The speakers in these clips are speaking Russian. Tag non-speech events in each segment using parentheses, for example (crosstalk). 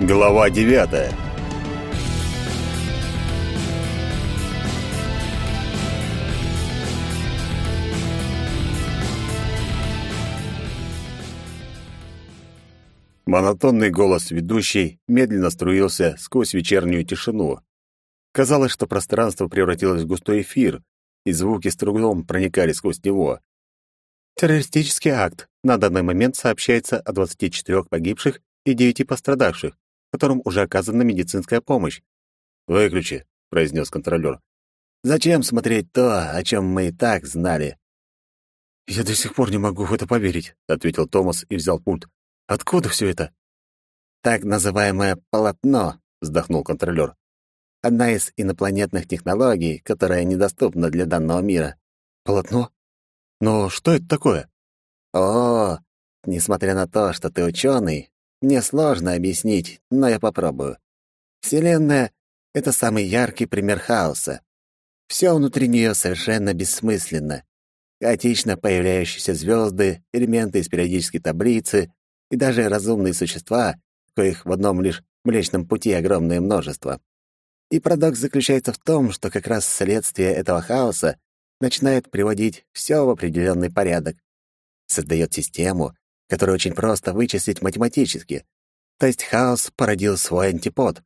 Глава девятая Монотонный голос ведущей медленно струился сквозь вечернюю тишину. Казалось, что пространство превратилось в густой эфир, и звуки с трудом проникали сквозь него. Террористический акт. На данный момент сообщается о 24 погибших и 9 пострадавших, которым уже оказана медицинская помощь. «Выключи», — произнес контролер. «Зачем смотреть то, о чем мы и так знали?» «Я до сих пор не могу в это поверить», — ответил Томас и взял пульт. «Откуда все это?» «Так называемое полотно», — вздохнул контролер. «Одна из инопланетных технологий, которая недоступна для данного мира». «Полотно? Но что это такое?» «О, несмотря на то, что ты ученый, мне сложно объяснить, но я попробую. Вселенная — это самый яркий пример хаоса. Все внутри нее совершенно бессмысленно. Хаотично появляющиеся звезды, элементы из периодической таблицы и даже разумные существа, коих в одном лишь Млечном Пути огромное множество. И парадокс заключается в том, что как раз следствие этого хаоса начинает приводить все в определенный порядок. Создает систему, которую очень просто вычислить математически. То есть хаос породил свой антипод.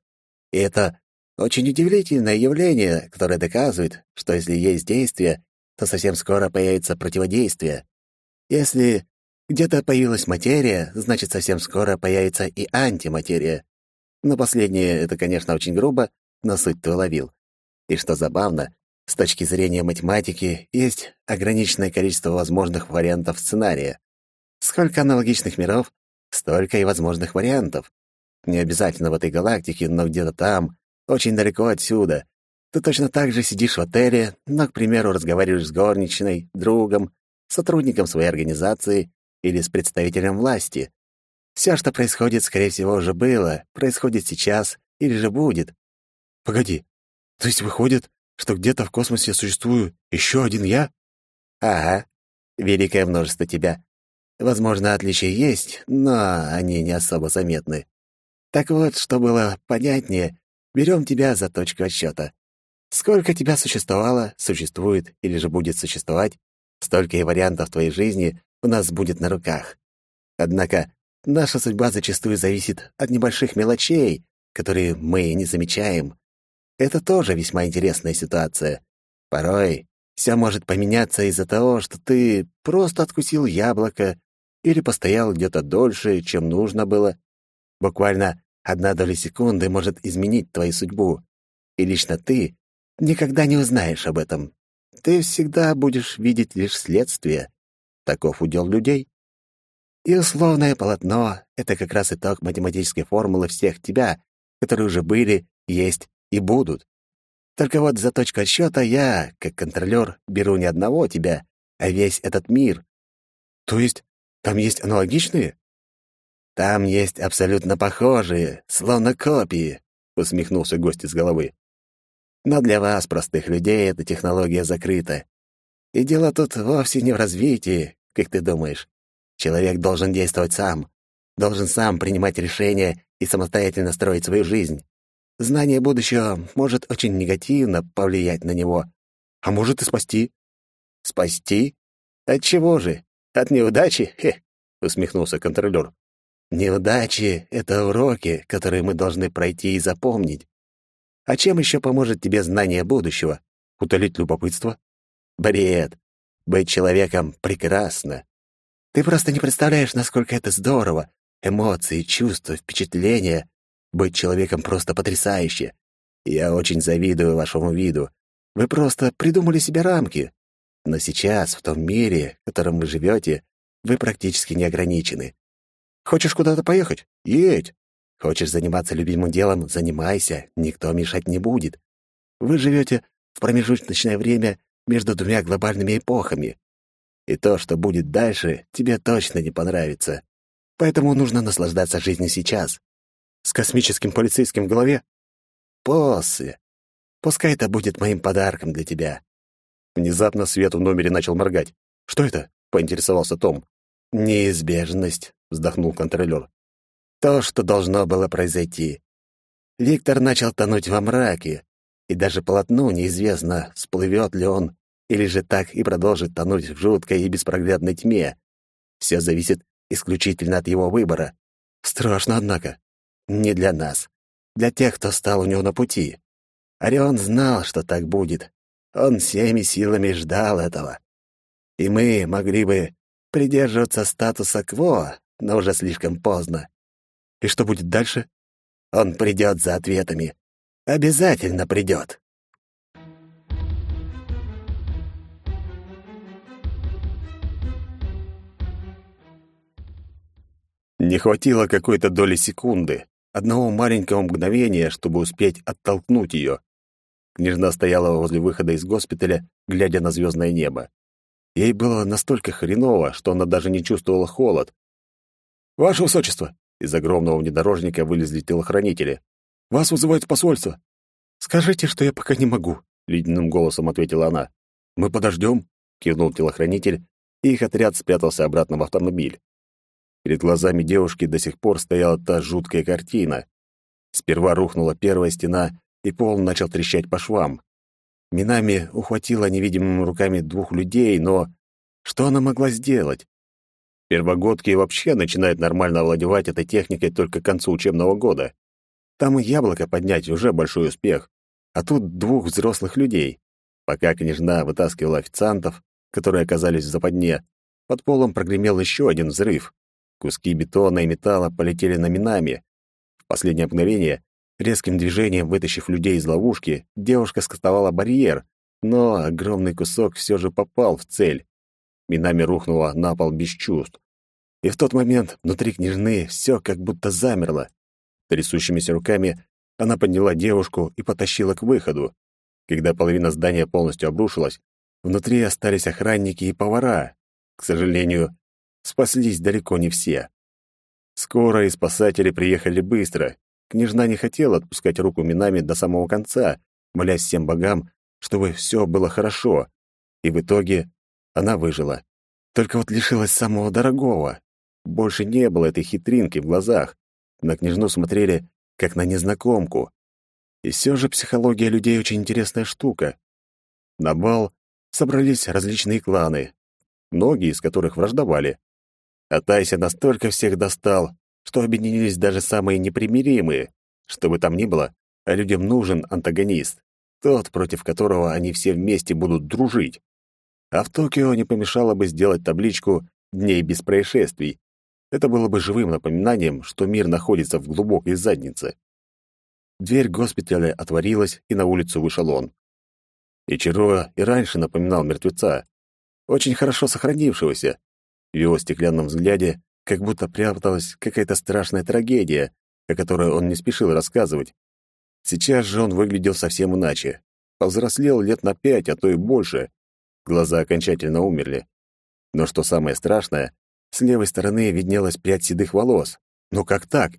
И это очень удивительное явление, которое доказывает, что если есть действие, то совсем скоро появится противодействие. Если где-то появилась материя, значит, совсем скоро появится и антиматерия. Но последнее — это, конечно, очень грубо, но суть-то уловил. И что забавно, с точки зрения математики есть ограниченное количество возможных вариантов сценария. Сколько аналогичных миров, столько и возможных вариантов. Не обязательно в этой галактике, но где-то там, очень далеко отсюда. Ты точно так же сидишь в отеле, но, к примеру, разговариваешь с горничной, другом, сотрудником своей организации или с представителем власти. Все, что происходит, скорее всего, уже было, происходит сейчас или же будет. Погоди, то есть выходит, что где-то в космосе существую еще один я? Ага, великое множество тебя. Возможно, отличия есть, но они не особо заметны. Так вот, что было понятнее, берем тебя за точку отсчета. Сколько тебя существовало, существует или же будет существовать, столько и вариантов твоей жизни у нас будет на руках. Однако наша судьба зачастую зависит от небольших мелочей, которые мы не замечаем. Это тоже весьма интересная ситуация. Порой все может поменяться из-за того, что ты просто откусил яблоко или постоял где-то дольше, чем нужно было. Буквально одна доля секунды может изменить твою судьбу. И лично ты никогда не узнаешь об этом. Ты всегда будешь видеть лишь следствие. Таков удел людей. И условное полотно — это как раз итог математической формулы всех тебя, которые уже были, есть и будут. Только вот за точку отсчета я, как контролер, беру не одного тебя, а весь этот мир. То есть там есть аналогичные? Там есть абсолютно похожие, словно копии, усмехнулся гость из головы. Но для вас, простых людей, эта технология закрыта. И дело тут вовсе не в развитии, как ты думаешь. Человек должен действовать сам, должен сам принимать решения и самостоятельно строить свою жизнь. Знание будущего может очень негативно повлиять на него, а может и спасти. Спасти? От чего же? От неудачи? Хе, усмехнулся контролер. Неудачи — это уроки, которые мы должны пройти и запомнить. А чем еще поможет тебе знание будущего? Утолить любопытство? Бред. Быть человеком прекрасно. Ты просто не представляешь, насколько это здорово. Эмоции, чувства, впечатления. Быть человеком просто потрясающе. Я очень завидую вашему виду. Вы просто придумали себе рамки. Но сейчас, в том мире, в котором вы живете, вы практически не ограничены. Хочешь куда-то поехать? Едь. Хочешь заниматься любимым делом? Занимайся, никто мешать не будет. Вы живете в промежуточное время между двумя глобальными эпохами. И то, что будет дальше, тебе точно не понравится. Поэтому нужно наслаждаться жизнью сейчас. С космическим полицейским в голове? После. Пускай это будет моим подарком для тебя. Внезапно свет в номере начал моргать. «Что это?» — поинтересовался Том. «Неизбежность», — вздохнул контролер. то, что должно было произойти. Виктор начал тонуть во мраке, и даже полотну неизвестно, всплывет ли он, или же так и продолжит тонуть в жуткой и беспроглядной тьме. Все зависит исключительно от его выбора. Страшно, однако. Не для нас. Для тех, кто стал у него на пути. Орион знал, что так будет. Он всеми силами ждал этого. И мы могли бы придерживаться статуса кво, но уже слишком поздно. И что будет дальше? Он придет за ответами. Обязательно придет. Не хватило какой-то доли секунды, одного маленького мгновения, чтобы успеть оттолкнуть ее. Княжна стояла возле выхода из госпиталя, глядя на звездное небо. Ей было настолько хреново, что она даже не чувствовала холод. «Ваше высочество!» Из огромного внедорожника вылезли телохранители. «Вас вызывают в посольство!» «Скажите, что я пока не могу», — ледяным голосом ответила она. «Мы подождем», — кивнул телохранитель, и их отряд спрятался обратно в автомобиль. Перед глазами девушки до сих пор стояла та жуткая картина. Сперва рухнула первая стена, и пол начал трещать по швам. Минами ухватила невидимыми руками двух людей, но что она могла сделать? Первогодки вообще начинают нормально овладевать этой техникой только к концу учебного года. Там и яблоко поднять уже большой успех. А тут двух взрослых людей. Пока княжна вытаскивала официантов, которые оказались в западне, под полом прогремел еще один взрыв. Куски бетона и металла полетели на минами. В последнее мгновение, резким движением вытащив людей из ловушки, девушка скостовала барьер, но огромный кусок все же попал в цель. Минами рухнула на пол без чувств. И в тот момент внутри княжны все как будто замерло. Трясущимися руками она подняла девушку и потащила к выходу. Когда половина здания полностью обрушилась, внутри остались охранники и повара. К сожалению, спаслись далеко не все. Скоро и спасатели приехали быстро. Княжна не хотела отпускать руку Минами до самого конца, молясь всем богам, чтобы все было хорошо. И в итоге она выжила. Только вот лишилась самого дорогого. Больше не было этой хитринки в глазах. На княжну смотрели, как на незнакомку. И все же психология людей очень интересная штука. На бал собрались различные кланы, многие из которых враждовали. А Тайся настолько всех достал, что объединились даже самые непримиримые. Что бы там ни было, а людям нужен антагонист, тот, против которого они все вместе будут дружить. А в Токио не помешало бы сделать табличку «Дней без происшествий». Это было бы живым напоминанием, что мир находится в глубокой заднице. Дверь госпиталя отворилась, и на улицу вышел он. Ичиро и раньше напоминал мертвеца, очень хорошо сохранившегося. В его стеклянном взгляде как будто пряталась какая-то страшная трагедия, о которой он не спешил рассказывать. Сейчас же он выглядел совсем иначе. Повзрослел лет на пять, а то и больше. Глаза окончательно умерли. Но что самое страшное, с левой стороны виднелась прядь седых волос. Но как так?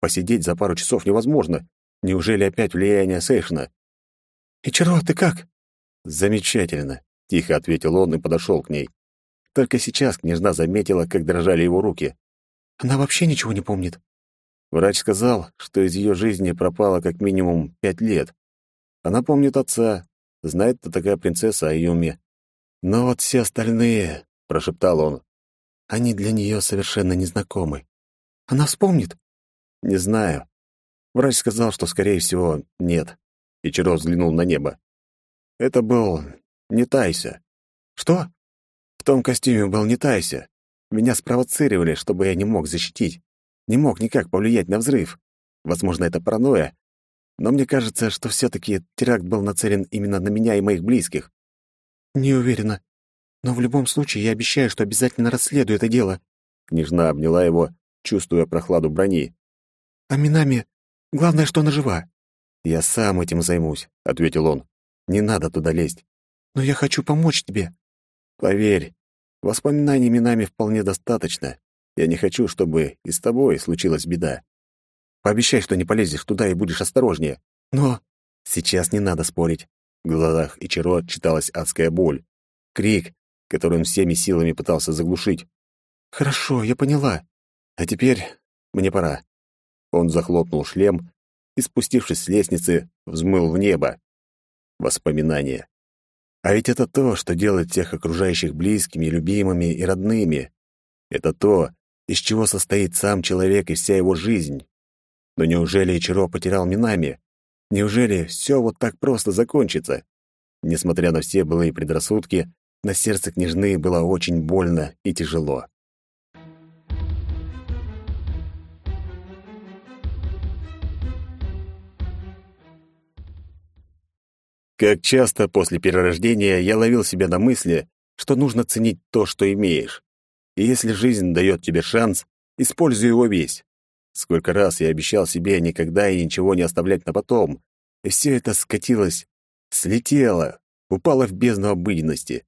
Посидеть за пару часов невозможно. Неужели опять влияние Сейшна? «Ичиро, ты как?» «Замечательно», — тихо ответил он и подошел к ней. Только сейчас княжна заметила, как дрожали его руки. «Она вообще ничего не помнит?» Врач сказал, что из ее жизни пропало как минимум пять лет. Она помнит отца, знает, кто такая принцесса Аюми. Но вот все остальные, — прошептал он, — они для нее совершенно незнакомы. Она вспомнит? Не знаю. Врач сказал, что, скорее всего, нет. И Ичиро взглянул на небо. Это был не Тайся. Что? В том костюме был не Тайся. Меня спровоцировали, чтобы я не мог защитить. Не мог никак повлиять на взрыв. Возможно, это паранойя. Но мне кажется, что все таки теракт был нацелен именно на меня и моих близких. Не уверена. Но в любом случае я обещаю, что обязательно расследую это дело. Княжна обняла его, чувствуя прохладу брони. А Минами Главное, что она жива. Я сам этим займусь, ответил он. Не надо туда лезть. Но я хочу помочь тебе. Поверь, воспоминаний именами вполне достаточно. Я не хочу, чтобы и с тобой случилась беда. Пообещай, что не полезешь туда и будешь осторожнее. Но сейчас не надо спорить. В глазах Ичиро читалась адская боль. Крик, который он всеми силами пытался заглушить. «Хорошо, я поняла. А теперь мне пора. Он захлопнул шлем и, спустившись с лестницы, взмыл в небо. Воспоминания. А ведь это то, что делает всех окружающих близкими, любимыми и родными. Это то, из чего состоит сам человек и вся его жизнь. Но неужели Ичиро потерял Минами? Неужели все вот так просто закончится? Несмотря на все былые предрассудки, на сердце княжны было очень больно и тяжело. Как часто после перерождения я ловил себя на мысли, что нужно ценить то, что имеешь. И если жизнь дает тебе шанс, используй его весь. Сколько раз я обещал себе никогда и ничего не оставлять на потом, и все это скатилось, слетело, упало в бездну обыденности.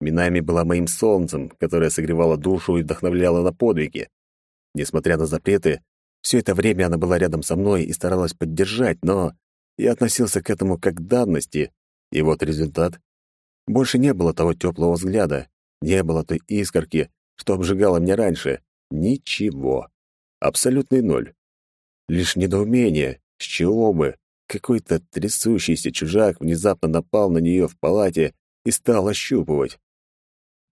Минами была моим солнцем, которое согревало душу и вдохновляло на подвиги. Несмотря на запреты, все это время она была рядом со мной и старалась поддержать, но я относился к этому как к данности, и вот результат. Больше не было того теплого взгляда, не было той искорки, что обжигало меня раньше. Ничего. Абсолютный ноль. Лишь недоумение, с чего бы. Какой-то трясущийся чужак внезапно напал на нее в палате и стал ощупывать.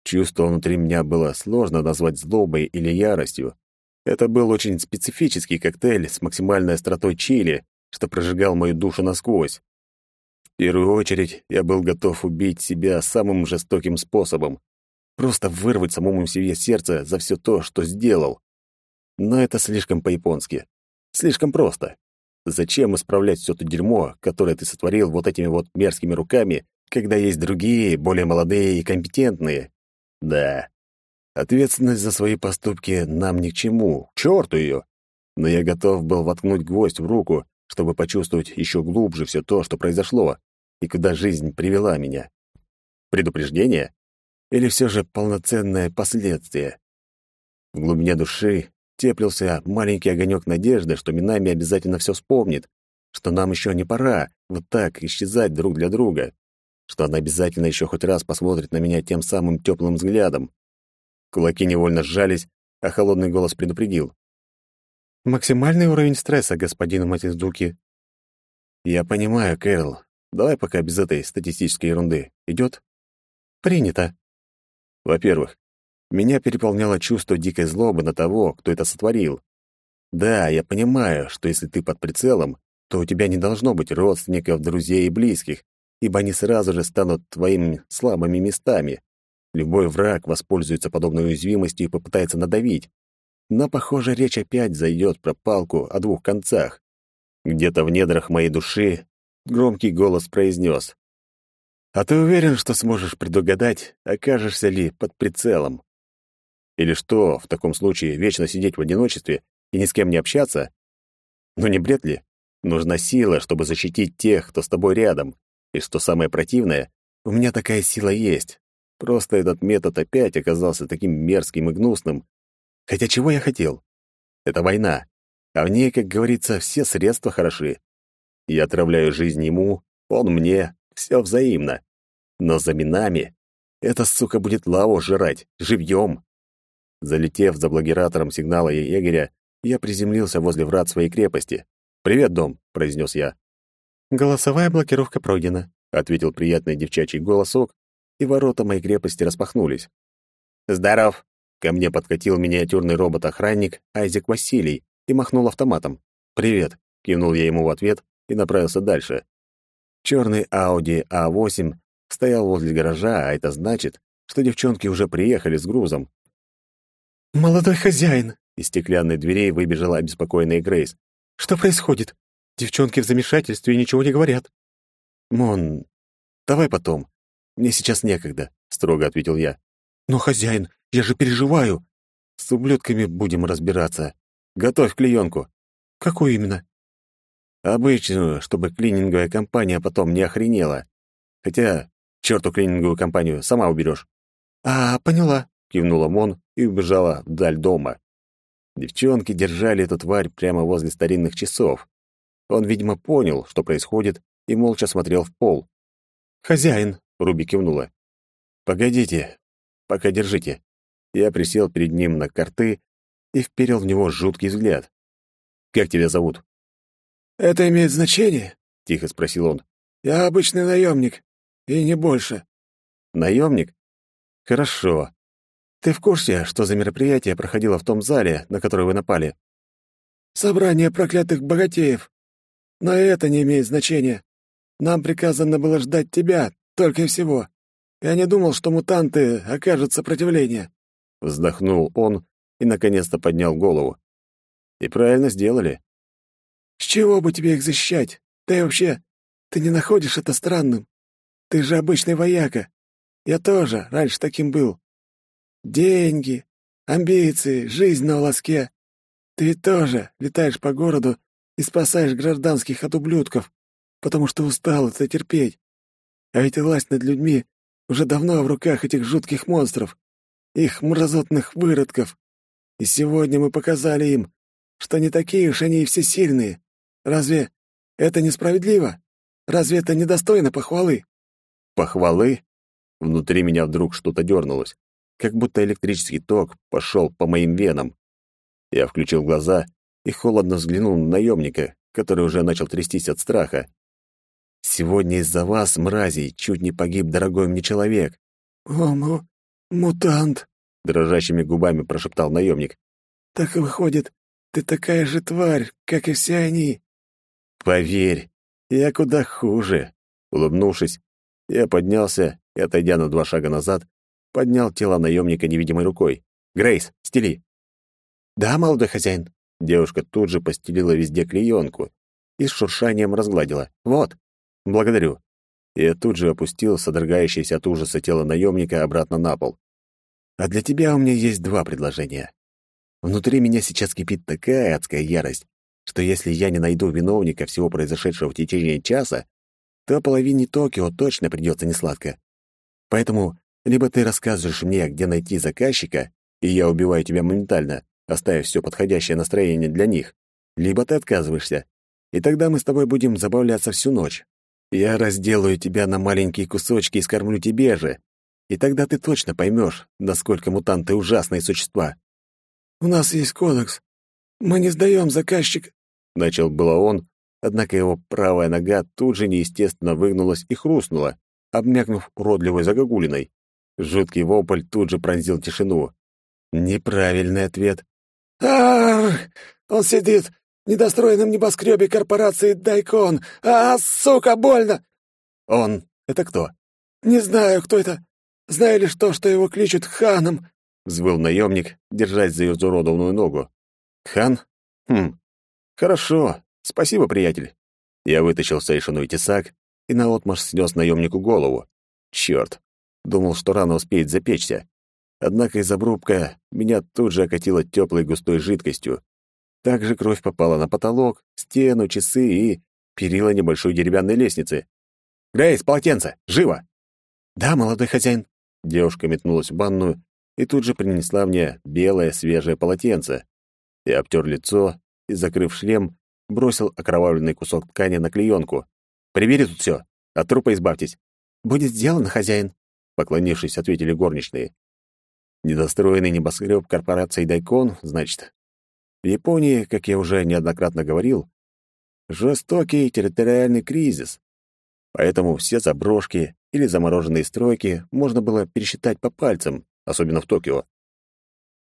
Чувство внутри меня было сложно назвать злобой или яростью. Это был очень специфический коктейль с максимальной остротой чили, что прожигал мою душу насквозь. В первую очередь я был готов убить себя самым жестоким способом. Просто вырвать самому себе сердце за все то, что сделал. Но это слишком по-японски. Слишком просто. Зачем исправлять все то дерьмо, которое ты сотворил вот этими вот мерзкими руками, когда есть другие, более молодые и компетентные? Да. Ответственность за свои поступки нам ни к чему. К черту ее. Но я готов был воткнуть гвоздь в руку, чтобы почувствовать еще глубже все то, что произошло, и куда жизнь привела меня. Предупреждение? Или все же полноценное последствие? В глубине души теплился маленький огонек надежды, что Минами обязательно все вспомнит, что нам еще не пора вот так исчезать друг для друга, что она обязательно еще хоть раз посмотрит на меня тем самым теплым взглядом. Кулаки невольно сжались, а холодный голос предупредил. Максимальный уровень стресса, господин Матиздуки. Я понимаю, Кэрол. Давай пока без этой статистической ерунды. Идет? Принято. Во-первых, меня переполняло чувство дикой злобы на того, кто это сотворил. Да, я понимаю, что если ты под прицелом, то у тебя не должно быть родственников, друзей и близких, ибо они сразу же станут твоими слабыми местами. Любой враг воспользуется подобной уязвимостью и попытается надавить. Но, похоже, речь опять зайдет про палку о двух концах. Где-то в недрах моей души громкий голос произнес. «А ты уверен, что сможешь предугадать, окажешься ли под прицелом? Или что, в таком случае, вечно сидеть в одиночестве и ни с кем не общаться? Ну не бред ли? Нужна сила, чтобы защитить тех, кто с тобой рядом. И что самое противное, у меня такая сила есть. Просто этот метод опять оказался таким мерзким и гнусным, Хотя чего я хотел? Это война, а в ней, как говорится, все средства хороши. Я отравляю жизнь ему, он мне, все взаимно. Но за минами эта сука будет лаву жрать, живьем. Залетев за благератором сигнала егеря, я приземлился возле врат своей крепости. «Привет, дом», — произнес я. «Голосовая блокировка пройдена», — ответил приятный девчачий голосок, и ворота моей крепости распахнулись. «Здоров», Ко мне подкатил миниатюрный робот-охранник Айзек Василий и махнул автоматом. «Привет», — кивнул я ему в ответ и направился дальше. Черный Audi A8 стоял возле гаража, а это значит, что девчонки уже приехали с грузом. «Молодой хозяин!» Из стеклянной дверей выбежала обеспокоенная Грейс. «Что происходит? Девчонки в замешательстве и ничего не говорят». «Мон, давай потом. Мне сейчас некогда», — строго ответил я. «Но, хозяин, я же переживаю. С ублюдками будем разбираться. Готовь клеенку. Какую именно? Обычную, чтобы клининговая компания потом не охренела. Хотя, черту клининговую компанию, сама уберешь. А, поняла, кивнула Мон и убежала вдаль дома. Девчонки держали эту тварь прямо возле старинных часов. Он, видимо, понял, что происходит, и молча смотрел в пол. «Хозяин», — Руби кивнула. «Погодите, пока держите». Я присел перед ним на карты и вперил в него жуткий взгляд. Как тебя зовут?» «Это имеет значение?» — тихо спросил он. «Я обычный наемник, и не больше». «Наемник? Хорошо. Ты в курсе, что за мероприятие проходило в том зале, на который вы напали?» «Собрание проклятых богатеев. Но это не имеет значения. Нам приказано было ждать тебя, только и всего. Я не думал, что мутанты окажут сопротивление». Вздохнул он и, наконец-то, поднял голову. «И правильно сделали». «С чего бы тебе их защищать? Да и вообще, ты не находишь это странным? Ты же обычный вояка. Я тоже раньше таким был. Деньги, амбиции, жизнь на волоске. Ты тоже летаешь по городу и спасаешь гражданских от ублюдков, потому что устал это терпеть. А ведь власть над людьми уже давно в руках этих жутких монстров, их мразотных выродков. И сегодня мы показали им, что не такие уж они и всесильные. Разве это несправедливо? Разве это недостойно похвалы? Похвалы? Внутри меня вдруг что-то дернулось, как будто электрический ток пошел по моим венам. Я включил глаза и холодно взглянул на наемника, который уже начал трястись от страха. «Сегодня из-за вас, мразей, чуть не погиб дорогой мне человек». «О, му... мутант!» — дрожащими губами прошептал наемник. «Так выходит, ты такая же тварь, как и все они». «Поверь, я куда хуже». Улыбнувшись, я поднялся и, отойдя на два шага назад, поднял тело наемника невидимой рукой. «Грейс, стели!» «Да, молодой хозяин». Девушка тут же постелила везде клеенку и с шуршанием разгладила. «Вот, благодарю». Я тут же опустил содрогающееся от ужаса тело наемника обратно на пол. «А для тебя у меня есть два предложения. Внутри меня сейчас кипит такая адская ярость, что если я не найду виновника всего произошедшего в течение часа, то половине Токио точно придется несладко. Поэтому либо ты рассказываешь мне, где найти заказчика, и я убиваю тебя моментально, оставив все подходящее настроение для них, либо ты отказываешься, и тогда мы с тобой будем забавляться всю ночь. Я разделаю тебя на маленькие кусочки и скормлю тебе же, и тогда ты точно поймешь, насколько мутанты ужасные существа. «У нас есть кодекс. Мы не сдаем заказчик...» Начал было он, однако его правая нога тут же неестественно выгнулась и хрустнула, обмякнув уродливой загогулиной. Жуткий вопль тут же пронзил тишину. Неправильный ответ. Ар! Он сидит недостроенном небоскребе корпорации Дайкон. А, сука, больно! Он — это кто? Не знаю, кто это. Знаю лишь то, что его кличут Ханом. Взвыл наемник, держась за изуродованную ногу. Хан? Хм. Хорошо. Спасибо, приятель. Я вытащил сейшину и тесак и наотмашь снес наемнику голову. Черт! Думал, что рано успеет запечься. Однако из обрубка меня тут же окатило теплой густой жидкостью. Также кровь попала на потолок, стену, часы и перила небольшой деревянной лестницы. «Грейс, полотенце! Живо!» «Да, молодой хозяин». Девушка метнулась в ванную и тут же принесла мне белое свежее полотенце. Я обтер лицо и, закрыв шлем, бросил окровавленный кусок ткани на клеенку. «Прибери тут все, от трупа избавьтесь». «Будет сделано, хозяин», — поклонившись, ответили горничные. Недостроенный небоскреб корпорации Дайкон, значит. В Японии, как я уже неоднократно говорил, жестокий территориальный кризис. Поэтому все заброшки или замороженные стройки можно было пересчитать по пальцам, особенно в Токио.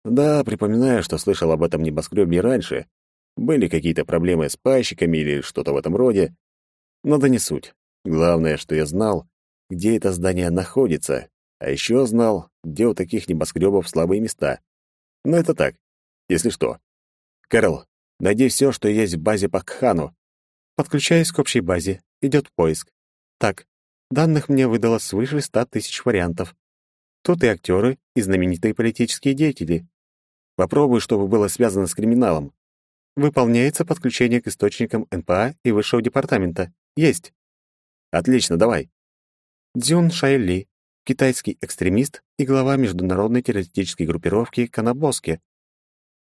Да, припоминаю, что слышал об этом небоскребе раньше. Были какие-то проблемы с пайщиками или что-то в этом роде. Но да не суть. Главное, что я знал, где это здание находится, а еще знал, где у таких небоскребов слабые места. Но это так, если что. Кэрол, найди все, что есть в базе по Кхану. Подключаюсь к общей базе. Идет поиск. Так, данных мне выдало свыше ста тысяч вариантов. Тут и актеры, и знаменитые политические деятели. Попробуй, чтобы было связано с криминалом. Выполняется подключение к источникам НПА и высшего департамента. Есть. Отлично, давай. Дзюн Шайли, китайский экстремист и глава международной террористической группировки Канабоски.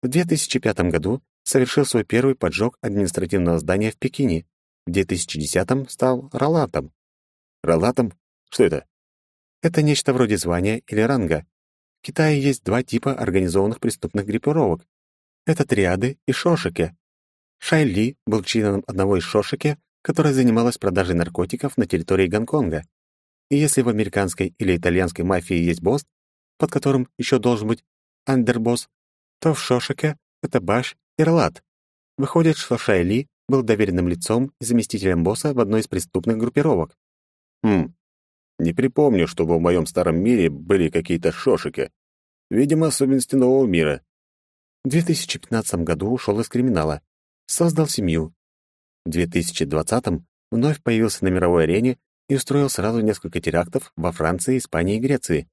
В 2005 году совершил свой первый поджог административного здания в Пекине. В 2010 стал ралатом. Ралатом? Что это? Это нечто вроде звания или ранга. В Китае есть два типа организованных преступных группировок. Это триады и шошики. Шай Ли был членом одного из Шошики, которая занималась продажей наркотиков на территории Гонконга. И если в американской или итальянской мафии есть босс, под которым еще должен быть андербосс, то в Шошике это Баш и Рлат. Выходит, что Шай Ли был доверенным лицом и заместителем босса в одной из преступных группировок. Хм, не припомню, чтобы в моем старом мире были какие-то шошики. Видимо, особенности нового мира. В 2015 году ушел из криминала. Создал семью. В 2020 вновь появился на мировой арене и устроил сразу несколько терактов во Франции, Испании и Греции.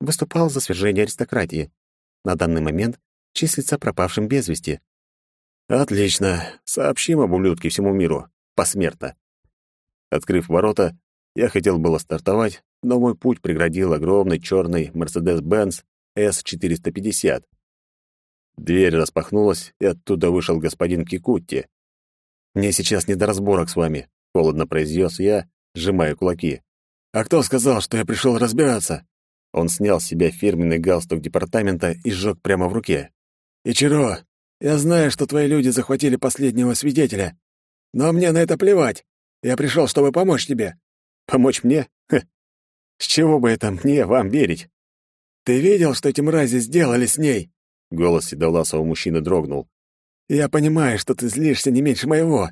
Выступал за свержение аристократии. На данный момент числится пропавшим без вести. Отлично. Сообщим об ублюдке всему миру. Посмертно. Открыв ворота, я хотел было стартовать, но мой путь преградил огромный черный Mercedes-Benz S450. Дверь распахнулась, и оттуда вышел господин Кикутти. «Мне сейчас не до разборок с вами», — холодно произнес я, сжимая кулаки. «А кто сказал, что я пришел разбираться?» Он снял с себя фирменный галстук департамента и сжег прямо в руке. «Ичиро, я знаю, что твои люди захватили последнего свидетеля, но мне на это плевать. Я пришел, чтобы помочь тебе. Помочь мне? Ха. С чего бы это мне вам верить? Ты видел, что эти мрази сделали с ней? Голос седовласого мужчины дрогнул. Я понимаю, что ты злишься не меньше моего.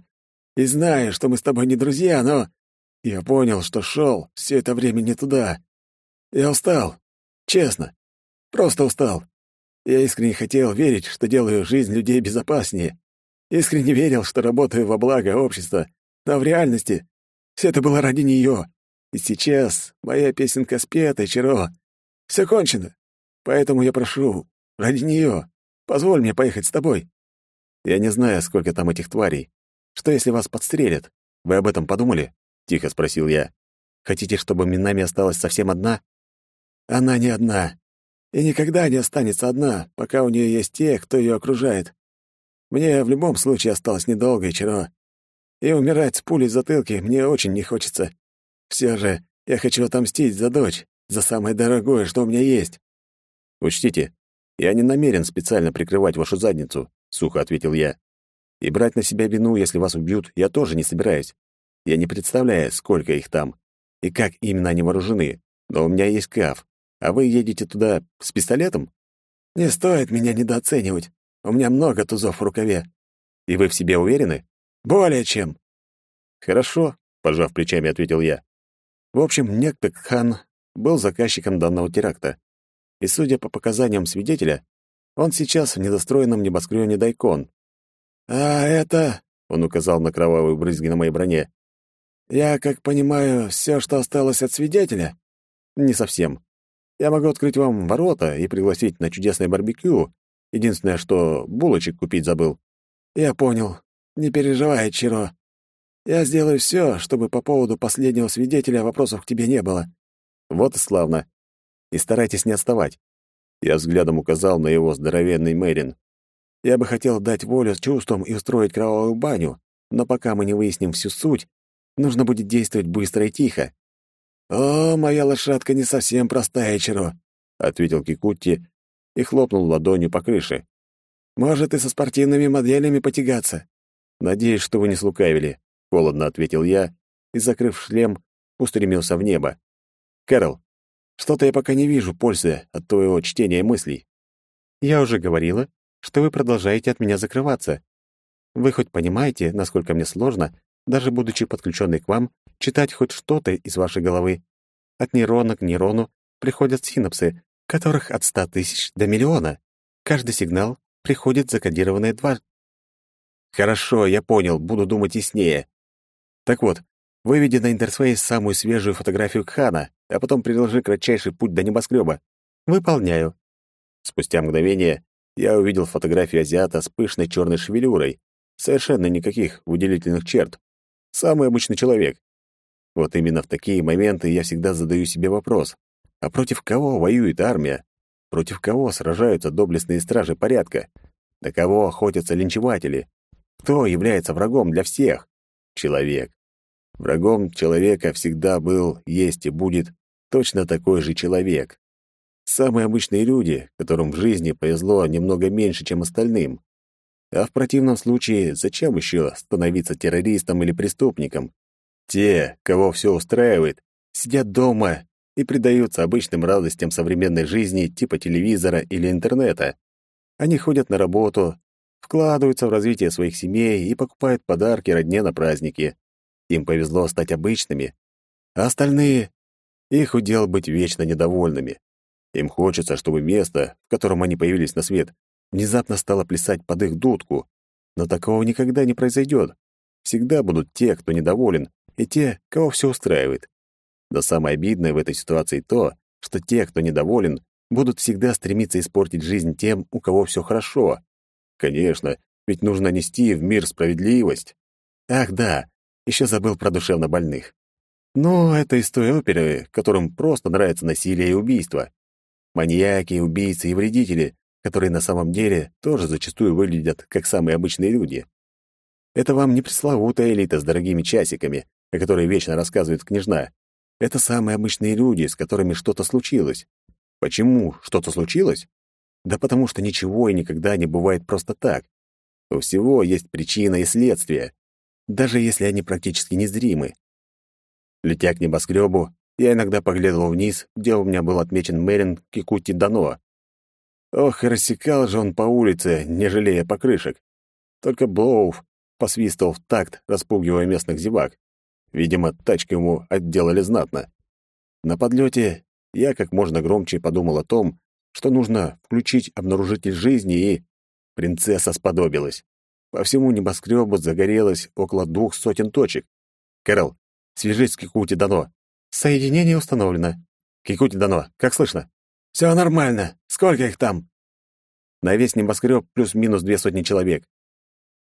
И знаю, что мы с тобой не друзья, но... Я понял, что шел все это время не туда. Я устал. Честно. Просто устал. Я искренне хотел верить, что делаю жизнь людей безопаснее. Искренне верил, что работаю во благо общества. Но в реальности все это было ради нее. И сейчас моя песенка спета, Чиро. Все кончено. Поэтому я прошу, ради нее, позволь мне поехать с тобой. Я не знаю, сколько там этих тварей. Что, если вас подстрелят? Вы об этом подумали? Тихо спросил я. Хотите, чтобы Минами осталась совсем одна? Она не одна. И никогда не останется одна, пока у нее есть те, кто ее окружает. Мне в любом случае осталось недолго, Чиро и умирать с пулей в затылке мне очень не хочется. Все же я хочу отомстить за дочь, за самое дорогое, что у меня есть. Учтите, я не намерен специально прикрывать вашу задницу, сухо ответил я. И брать на себя вину, если вас убьют, я тоже не собираюсь. Я не представляю, сколько их там и как именно они вооружены, но у меня есть каф. А вы едете туда с пистолетом? Не стоит меня недооценивать. У меня много тузов в рукаве. И вы в себе уверены? Более чем. Хорошо, пожав плечами, ответил я. В общем, некто Кхан был заказчиком данного теракта. И, судя по показаниям свидетеля, он сейчас в недостроенном небоскребе Дайкон. «А это...» — он указал на кровавые брызги на моей броне. «Я, как понимаю, все, что осталось от свидетеля?» «Не совсем. Я могу открыть вам ворота и пригласить на чудесное барбекю. Единственное, что булочек купить забыл». «Я понял. Не переживай, Чиро. Я сделаю все, чтобы по поводу последнего свидетеля вопросов к тебе не было. Вот и славно. И старайтесь не отставать. Я взглядом указал на его здоровенный Мэрин. Я бы хотел дать волю чувствам и устроить кровавую баню, но пока мы не выясним всю суть, нужно будет действовать быстро и тихо. «О, моя лошадка не совсем простая, Чиро», — ответил Кикутти и хлопнул ладонью по крыше. «Может, и со спортивными моделями потягаться. «Надеюсь, что вы не слукавили», — холодно ответил я и, закрыв шлем, устремился в небо. «Кэрол, что-то я пока не вижу пользы от твоего чтения мыслей». «Я уже говорила, что вы продолжаете от меня закрываться. Вы хоть понимаете, насколько мне сложно, даже будучи подключенной к вам, читать хоть что-то из вашей головы? От нейрона к нейрону приходят синапсы, которых от ста тысяч до миллиона. Каждый сигнал приходит закодированное два Хорошо, я понял, буду думать яснее. Так вот, выведи на интерфейс самую свежую фотографию Кхана, а потом предложи кратчайший путь до небоскреба. Выполняю. Спустя мгновение я увидел фотографию азиата с пышной черной шевелюрой. Совершенно никаких выделительных черт. Самый обычный человек. Вот именно в такие моменты я всегда задаю себе вопрос. А против кого воюет армия? Против кого сражаются доблестные стражи порядка? На кого охотятся линчеватели? Кто является врагом для всех? Человек. Врагом человека всегда был, есть и будет точно такой же человек. Самые обычные люди, которым в жизни повезло немного меньше, чем остальным. А в противном случае зачем еще становиться террористом или преступником? Те, кого все устраивает, сидят дома и предаются обычным радостям современной жизни типа телевизора или интернета. Они ходят на работу, вкладываются в развитие своих семей и покупают подарки родне на праздники. Им повезло стать обычными. А остальные — их удел быть вечно недовольными. Им хочется, чтобы место, в котором они появились на свет, внезапно стало плясать под их дудку. Но такого никогда не произойдет. Всегда будут те, кто недоволен, и те, кого все устраивает. Но самое обидное в этой ситуации то, что те, кто недоволен, будут всегда стремиться испортить жизнь тем, у кого все хорошо. Конечно, ведь нужно нести в мир справедливость. Ах да, еще забыл про душевнобольных. Ну, это из той оперы, которым просто нравится насилие и убийство. Маньяки, убийцы и вредители, которые на самом деле тоже зачастую выглядят как самые обычные люди. Это вам не пресловутая элита с дорогими часиками, о которой вечно рассказывает княжна. Это самые обычные люди, с которыми что-то случилось. Почему что-то случилось? Да потому что ничего и никогда не бывает просто так. У всего есть причина и следствие, даже если они практически незримы. Летя к небоскребу, я иногда поглядывал вниз, где у меня был отмечен Мерин Кикути Дано. Ох, и рассекал же он по улице, не жалея покрышек. Только Блоуф посвистывал в такт, распугивая местных зевак. Видимо, тачку ему отделали знатно. На подлете я как можно громче подумал о том, что нужно включить обнаружитель жизни, и принцесса сподобилась. По всему небоскребу загорелось около двух сотен точек. «Кэрол, свяжись с Кикути Дано». «Соединение установлено». «Кикути Дано, как слышно?» «Все нормально. Сколько их там?» «На весь небоскреб плюс-минус две сотни человек».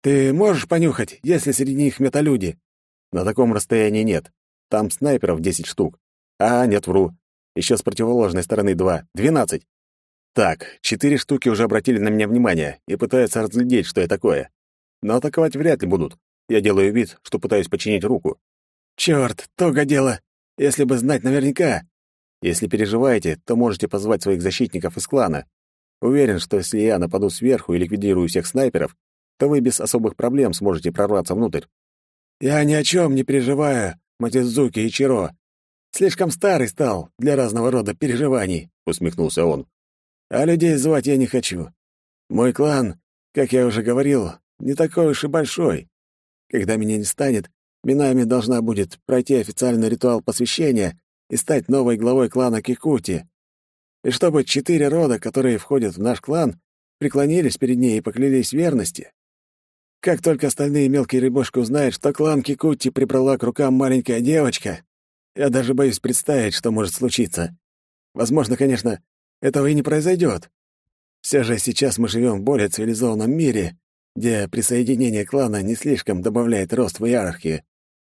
«Ты можешь понюхать, если среди них металюди?» «На таком расстоянии нет. Там снайперов десять штук. А, нет, вру. Еще с противоположной стороны два. Двенадцать. Так, четыре штуки уже обратили на меня внимание и пытаются разглядеть, что я такое. Но атаковать вряд ли будут. Я делаю вид, что пытаюсь починить руку. Черт, того дело. Если бы знать наверняка. Если переживаете, то можете позвать своих защитников из клана. Уверен, что если я нападу сверху и ликвидирую всех снайперов, то вы без особых проблем сможете прорваться внутрь. Я ни о чем не переживаю, Матизуки и Чиро. Слишком старый стал для разного рода переживаний, усмехнулся он. А людей звать я не хочу. Мой клан, как я уже говорил, не такой уж и большой. Когда меня не станет, Минами должна будет пройти официальный ритуал посвящения и стать новой главой клана Кикути. И чтобы четыре рода, которые входят в наш клан, преклонились перед ней и поклялись верности. Как только остальные мелкие рыбошки узнают, что клан Кикути прибрала к рукам маленькая девочка, я даже боюсь представить, что может случиться. Возможно, конечно, этого и не произойдет. Все же сейчас мы живем в более цивилизованном мире, где присоединение клана не слишком добавляет рост в иерархии.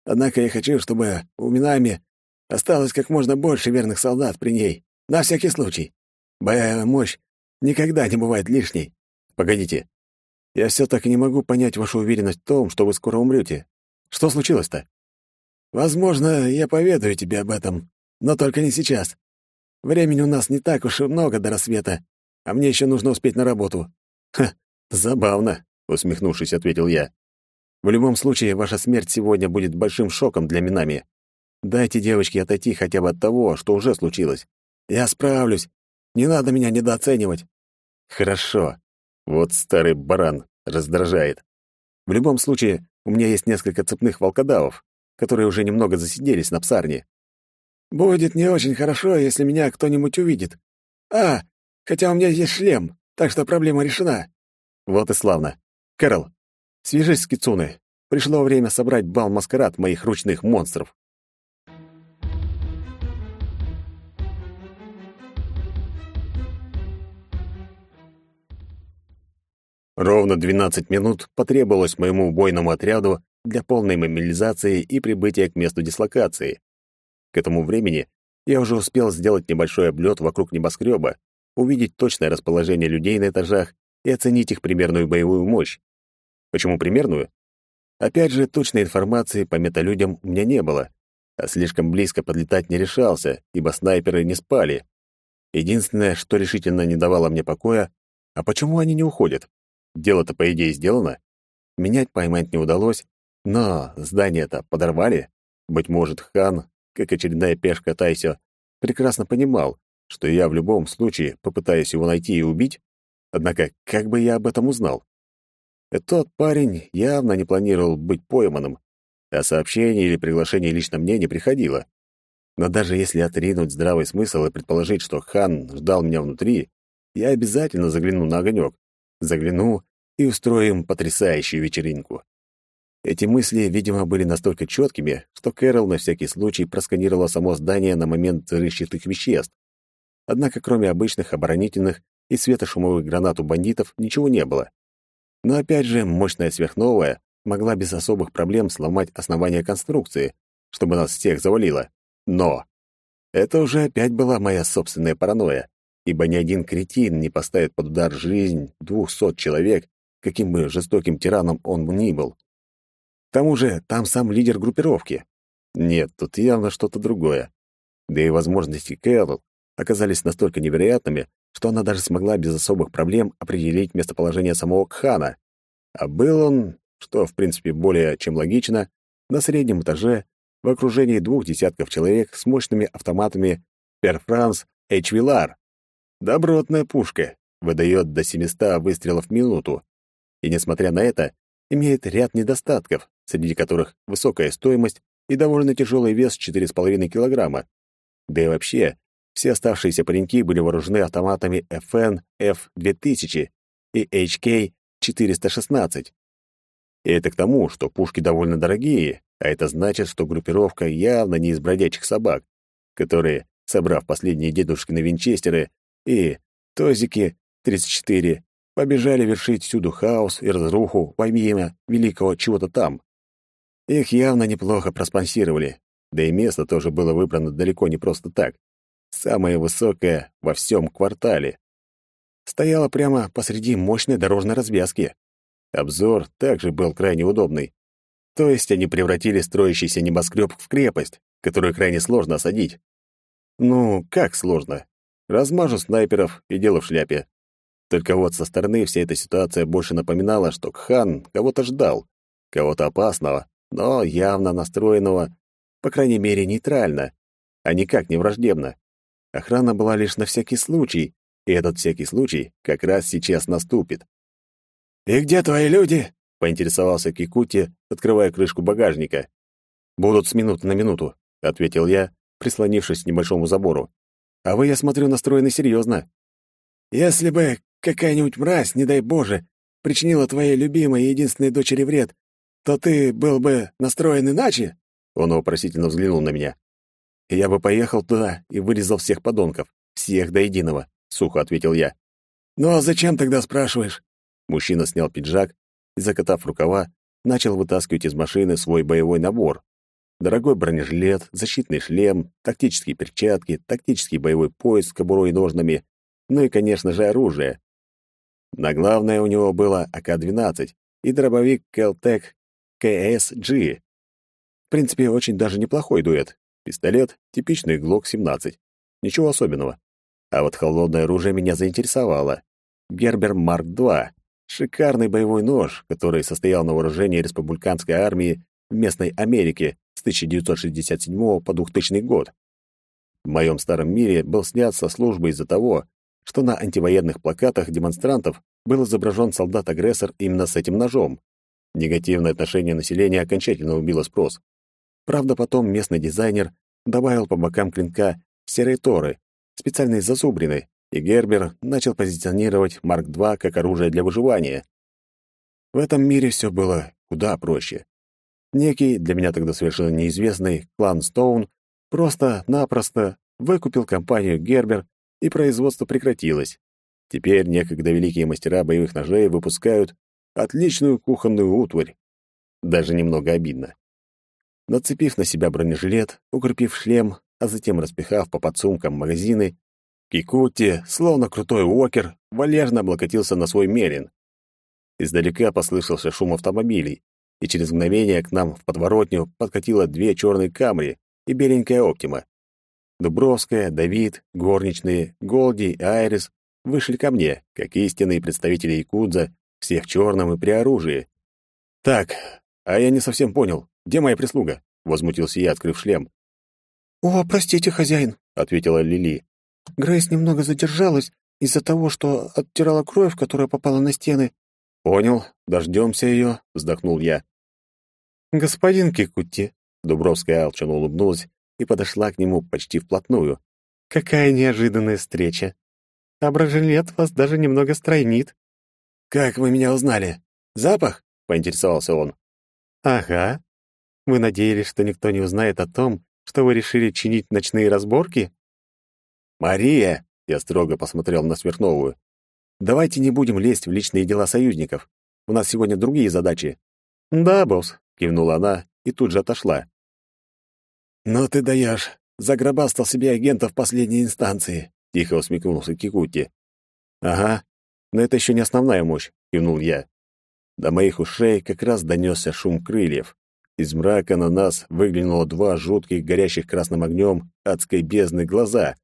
Однако я хочу, чтобы у Минами осталось как можно больше верных солдат при ней, на всякий случай. Боевая мощь никогда не бывает лишней. Погодите. Я все так и не могу понять вашу уверенность в том, что вы скоро умрете. Что случилось-то? Возможно, я поведаю тебе об этом, но только не сейчас. Времени у нас не так уж и много до рассвета, а мне еще нужно успеть на работу». «Ха, забавно», — усмехнувшись, ответил я. «В любом случае, ваша смерть сегодня будет большим шоком для Минами. Дайте девочке отойти хотя бы от того, что уже случилось. Я справлюсь. Не надо меня недооценивать». «Хорошо. Вот старый баран раздражает. В любом случае, у меня есть несколько цепных волкодавов, которые уже немного засиделись на псарне. Будет не очень хорошо, если меня кто-нибудь увидит. А, хотя у меня есть шлем, так что проблема решена. Вот и славно. Кэрол, свяжись с Кицуной. Пришло время собрать бал-маскарад моих ручных монстров. Ровно 12 минут потребовалось моему убойному отряду для полной мобилизации и прибытия к месту дислокации. К этому времени я уже успел сделать небольшой облет вокруг небоскреба, увидеть точное расположение людей на этажах и оценить их примерную боевую мощь. Почему примерную? Опять же, точной информации по металюдям у меня не было, а слишком близко подлетать не решался, ибо снайперы не спали. Единственное, что решительно не давало мне покоя, а почему они не уходят? Дело-то, по идее, сделано. Менять поймать не удалось, но здание-то подорвали. Быть может, хан, как очередная пешка Тайсё, прекрасно понимал, что я в любом случае попытаюсь его найти и убить. Однако, как бы я об этом узнал? Этот парень явно не планировал быть пойманным, а сообщение или приглашение лично мне не приходило. Но даже если отринуть здравый смысл и предположить, что хан ждал меня внутри, я обязательно загляну на огонек. Загляну и устроим потрясающую вечеринку. Эти мысли, видимо, были настолько четкими, что Кэрол на всякий случай просканировала само здание на момент взрывчатых веществ. Однако, кроме обычных оборонительных и светошумовых гранат у бандитов, ничего не было. Но опять же, мощная сверхновая могла без особых проблем сломать основание конструкции, чтобы нас всех завалило. Но это уже опять была моя собственная паранойя, ибо ни один кретин не поставит под удар жизнь двухсот человек, каким бы жестоким тираном он ни был. К тому же там сам лидер группировки. Нет, тут явно что-то другое. Да и возможности Кэрол оказались настолько невероятными, что она даже смогла без особых проблем определить местоположение самого Кхана. А был он, что, в принципе, более чем логично, на среднем этаже в окружении двух десятков человек с мощными автоматами Перфранс Эчвилар. Добротная пушка, выдает до 700 выстрелов в минуту. И, несмотря на это, имеет ряд недостатков, среди которых высокая стоимость и довольно тяжелый вес 4,5 килограмма. Да и вообще, все оставшиеся пареньки были вооружены автоматами FN F2000 и HK 416. И это к тому, что пушки довольно дорогие, а это значит, что группировка явно не из бродячих собак, которые, собрав последние дедушкины винчестеры и тозики 34, побежали вершить всюду хаос и разруху во имя великого чего-то там. Их явно неплохо проспонсировали, да и место тоже было выбрано далеко не просто так самая высокая во всем квартале. Стояла прямо посреди мощной дорожной развязки. Обзор также был крайне удобный. То есть они превратили строящийся небоскреб в крепость, которую крайне сложно осадить. Ну, как сложно? Размажу снайперов и дело в шляпе. Только вот со стороны вся эта ситуация больше напоминала, что Кхан кого-то ждал, кого-то опасного, но явно настроенного, по крайней мере, нейтрально, а никак не враждебно. Охрана была лишь на всякий случай, и этот всякий случай как раз сейчас наступит. «И где твои люди?» — поинтересовался Кикути, открывая крышку багажника. «Будут с минуты на минуту», — ответил я, прислонившись к небольшому забору. «А вы, я смотрю, настроены серьезно». «Если бы какая-нибудь мразь, не дай Боже, причинила твоей любимой и единственной дочери вред, то ты был бы настроен иначе?» Он вопросительно взглянул на меня. «Я бы поехал туда и вырезал всех подонков, всех до единого», — сухо ответил я. «Ну а зачем тогда спрашиваешь?» Мужчина снял пиджак и, закатав рукава, начал вытаскивать из машины свой боевой набор. Дорогой бронежилет, защитный шлем, тактические перчатки, тактический боевой пояс с кобурой и ножнами, ну и, конечно же, оружие. На главное у него было АК-12 и дробовик Kel-Tec KSG. В принципе, очень даже неплохой дуэт, Пистолет — типичный ГЛОК-17. Ничего особенного. А вот холодное оружие меня заинтересовало. Гербер Марк-2. Шикарный боевой нож, который состоял на вооружении республиканской армии в местной Америке 1967 по 2000 год. В моем старом мире был снят со службы из-за того, что на антивоенных плакатах демонстрантов был изображен солдат-агрессор именно с этим ножом. Негативное отношение населения окончательно убило спрос. Правда, потом местный дизайнер добавил по бокам клинка серые торы, специальные зазубрины, и Гербер начал позиционировать Марк-2 как оружие для выживания. В этом мире все было куда проще. Некий, для меня тогда совершенно неизвестный, клан Стоун просто-напросто выкупил компанию Гербер, и производство прекратилось. Теперь некогда великие мастера боевых ножей выпускают отличную кухонную утварь. Даже немного обидно. Нацепив на себя бронежилет, укрепив шлем, а затем распихав по подсумкам магазины, Кикути, словно крутой уокер, вальяжно облокотился на свой мерин. Издалека послышался шум автомобилей, и через мгновение к нам в подворотню подкатило две черные камри и беленькая оптима. Дубровская, Давид, горничные, Голди и Айрис вышли ко мне, как истинные представители Якудза, все в черном и при оружии. «Так, а я не совсем понял, где моя прислуга?» — возмутился я, открыв шлем. «О, простите, хозяин», — ответила Лили. «Грейс немного задержалась из-за того, что оттирала кровь, которая попала на стены». «Понял, дождемся ее», — вздохнул я. «Господин Кикутти», — Дубровская алчно улыбнулась и подошла к нему почти вплотную. «Какая неожиданная встреча! А бронежилет вас даже немного стройнит». «Как вы меня узнали? Запах?» — поинтересовался он. «Ага. Вы надеялись, что никто не узнает о том, что вы решили чинить ночные разборки?» «Мария!» — я строго посмотрел на Сверхновую. «Давайте не будем лезть в личные дела союзников. У нас сегодня другие задачи». «Да, босс», — кивнула она и тут же отошла. «Ну ты даешь. Загробастал себе агентов последней инстанции», — тихо усмехнулся Кикути. «Ага, но это еще не основная мощь», — кивнул я. До моих ушей как раз донесся шум крыльев. Из мрака на нас выглянуло два жутких, горящих красным огнем, адской бездны глаза.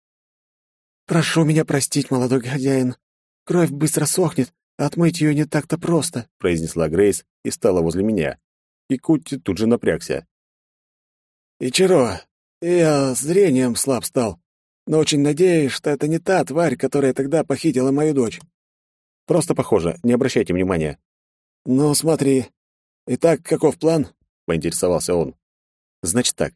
«Прошу меня простить, молодой хозяин. Кровь быстро сохнет, а отмыть ее не так-то просто», — произнесла Грейс и стала возле меня. И Кутти тут же напрягся. «Ичиро, я зрением слаб стал, но очень надеюсь, что это не та тварь, которая тогда похитила мою дочь». «Просто похоже, не обращайте внимания». «Ну, смотри. Итак, каков план?» — поинтересовался он. «Значит так.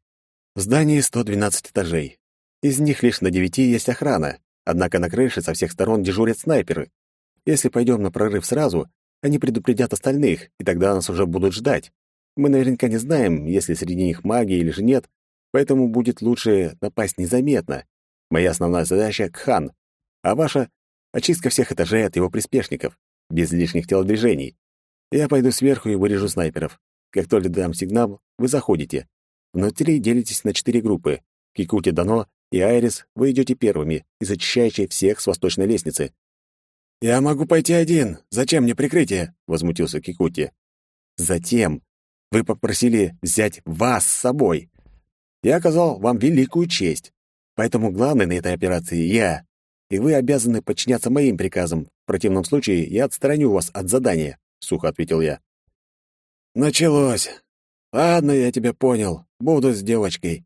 В здании 112 этажей. Из них лишь на девяти есть охрана, однако на крыше со всех сторон дежурят снайперы. Если пойдем на прорыв сразу, они предупредят остальных, и тогда нас уже будут ждать. Мы наверняка не знаем, есть ли среди них маги или же нет, поэтому будет лучше напасть незаметно. Моя основная задача — Кхан, а ваша — очистка всех этажей от его приспешников, без лишних телодвижений. Я пойду сверху и вырежу снайперов. Как только дам сигнал, вы заходите. Внутри делитесь на четыре группы. Кикути Дано и Айрис вы идете первыми и зачищаете всех с восточной лестницы. «Я могу пойти один. Зачем мне прикрытие?» — возмутился Кикути. «Затем, вы попросили взять вас с собой. Я оказал вам великую честь. Поэтому главный на этой операции я. И вы обязаны подчиняться моим приказам. В противном случае я отстраню вас от задания», — сухо ответил я. «Началось. Ладно, я тебя понял. Буду с девочкой».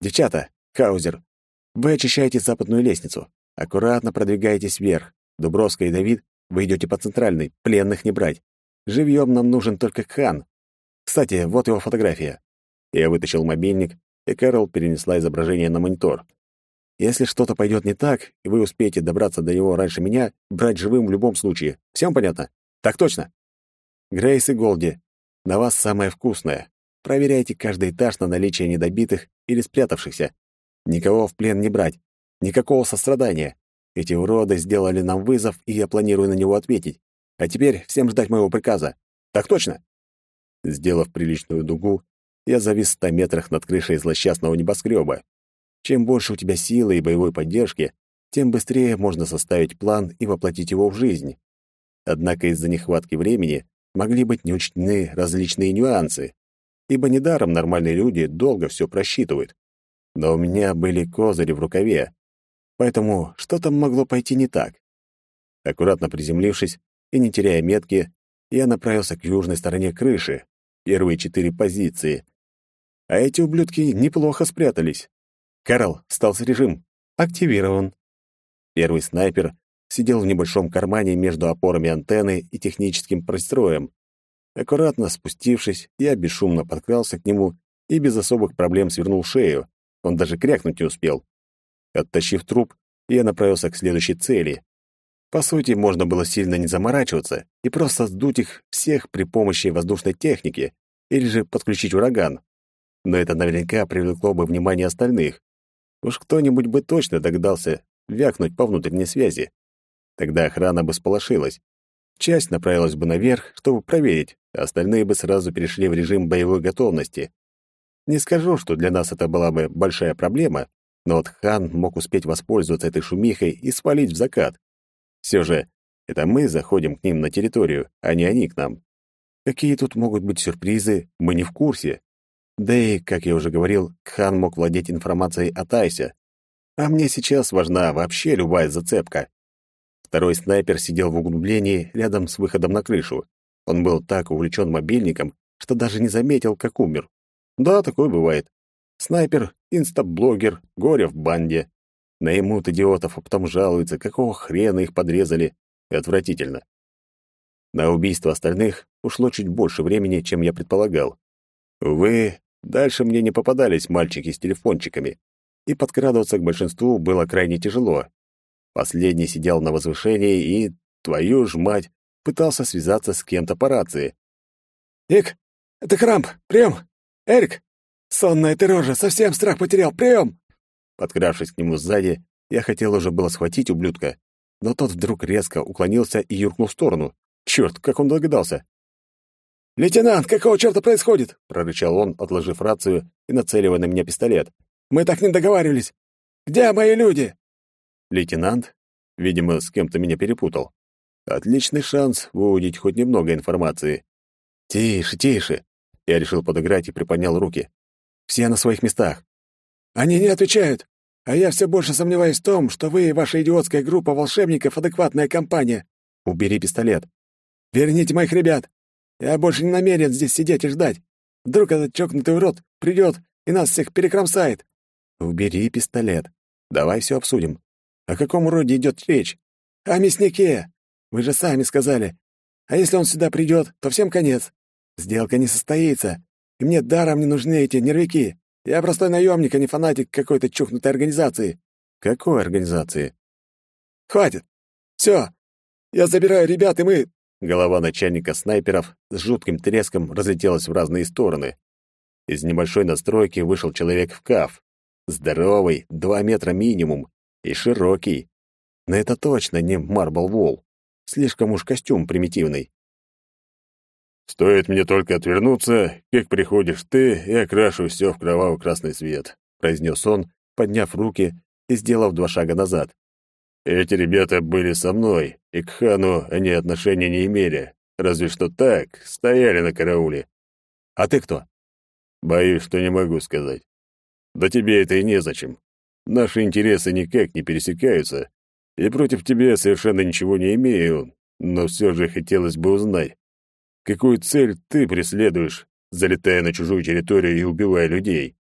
«Девчата, Хаузер, вы очищаете западную лестницу. Аккуратно продвигаетесь вверх. Дубровская и Давид, вы идете по центральной, пленных не брать. Живьем нам нужен только хан, кстати, вот его фотография. Я вытащил мобильник, и Кэрол перенесла изображение на монитор. Если что-то пойдет не так, и вы успеете добраться до него раньше меня, брать живым в любом случае. Всем понятно? Так точно. Грейс и Голди, на вас самое вкусное. Проверяйте каждый этаж на наличие недобитых или спрятавшихся. Никого в плен не брать. Никакого сострадания. Эти уроды сделали нам вызов, и я планирую на него ответить. А теперь всем ждать моего приказа. Так точно? Сделав приличную дугу, я завис в ста метрах над крышей злосчастного небоскреба. Чем больше у тебя силы и боевой поддержки, тем быстрее можно составить план и воплотить его в жизнь. Однако из-за нехватки времени могли быть не учтены различные нюансы, ибо недаром нормальные люди долго все просчитывают. Но у меня были козыри в рукаве, поэтому что-то могло пойти не так. Аккуратно приземлившись и не теряя метки, я направился к южной стороне крыши, первые четыре позиции. А эти ублюдки неплохо спрятались. Карл, стал с режим. Активирован. Первый снайпер сидел в небольшом кармане между опорами антенны и техническим пристроем. Аккуратно спустившись, я бесшумно подкрался к нему и без особых проблем свернул шею. Он даже крякнуть не успел. Оттащив труп, я направился к следующей цели. По сути, можно было сильно не заморачиваться и просто сдуть их всех при помощи воздушной техники или же подключить ураган. Но это наверняка привлекло бы внимание остальных. Уж кто-нибудь бы точно догадался вякнуть по внутренней связи. Тогда охрана бы сполошилась. Часть направилась бы наверх, чтобы проверить, а остальные бы сразу перешли в режим боевой готовности. Не скажу, что для нас это была бы большая проблема, но вот хан мог успеть воспользоваться этой шумихой и свалить в закат. Все же, это мы заходим к ним на территорию, а не они к нам. Какие тут могут быть сюрпризы, мы не в курсе. Да и, как я уже говорил, Кхан мог владеть информацией о Тайсе. А мне сейчас важна вообще любая зацепка. Второй снайпер сидел в углублении рядом с выходом на крышу. Он был так увлечен мобильником, что даже не заметил, как умер. Да, такое бывает. Снайпер, инстаблогер, горе в банде. Наймут идиотов, а потом жалуются, какого хрена их подрезали. Отвратительно. На убийство остальных ушло чуть больше времени, чем я предполагал. Увы, дальше мне не попадались мальчики с телефончиками, и подкрадываться к большинству было крайне тяжело. Последний сидел на возвышении и, твою ж мать, пытался связаться с кем-то по рации. «Ик, это Крамп! Прием! Эрик! Сонная ты рожа! Совсем страх потерял! Прием!» Подкравшись к нему сзади, я хотел уже было схватить ублюдка, но тот вдруг резко уклонился и юркнул в сторону. Черт, как он догадался! «Лейтенант, какого черта происходит?» — прорычал он, отложив рацию и нацеливая на меня пистолет. «Мы так не договаривались. Где мои люди?» Лейтенант, видимо, с кем-то меня перепутал. Отличный шанс выудить хоть немного информации. «Тише, тише!» Я решил подыграть и приподнял руки. «Все на своих местах». «Они не отвечают, а я все больше сомневаюсь в том, что вы и ваша идиотская группа волшебников — адекватная компания». «Убери пистолет». «Верните моих ребят. Я больше не намерен здесь сидеть и ждать. Вдруг этот чокнутый урод придет и нас всех перекромсает». «Убери пистолет. Давай все обсудим. О каком уроде идет речь?» «О мяснике. Вы же сами сказали. А если он сюда придет, то всем конец. Сделка не состоится, и мне даром не нужны эти нервики. Я простой наемник, а не фанатик какой-то чухнутой организации». «Какой организации?» «Хватит. Все. Я забираю ребят, и мы...» Голова начальника снайперов с жутким треском разлетелась в разные стороны. Из небольшой настройки вышел человек в каф. Здоровый, два метра минимум, и широкий. Но это точно не Марбл Волл. Слишком уж костюм примитивный. «Стоит мне только отвернуться, как приходишь ты, и окрашу все в кроваво-красный свет», — произнес он, подняв руки и сделав два шага назад. Эти ребята были со мной, и к хану они отношения не имели, разве что так, стояли на карауле. А ты кто? Боюсь, что не могу сказать. Да тебе это и незачем. Наши интересы никак не пересекаются, и против тебя совершенно ничего не имею, но все же хотелось бы узнать, какую цель ты преследуешь, залетая на чужую территорию и убивая людей.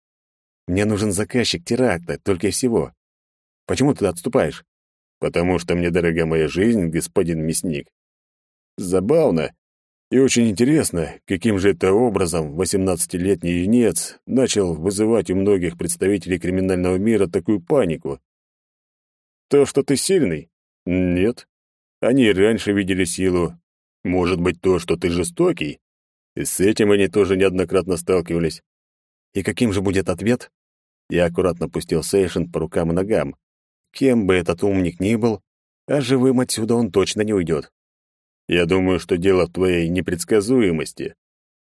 Мне нужен заказчик теракта, только и всего. Почему ты отступаешь? потому что мне дорога моя жизнь, господин мясник. Забавно и очень интересно, каким же это образом восемнадцатилетний юнец начал вызывать у многих представителей криминального мира такую панику. То, что ты сильный? Нет. Они раньше видели силу. Может быть, то, что ты жестокий? И с этим они тоже неоднократно сталкивались. И каким же будет ответ? Я аккуратно пустил Сейшен по рукам и ногам. Кем бы этот умник ни был, а живым отсюда он точно не уйдет. Я думаю, что дело в твоей непредсказуемости.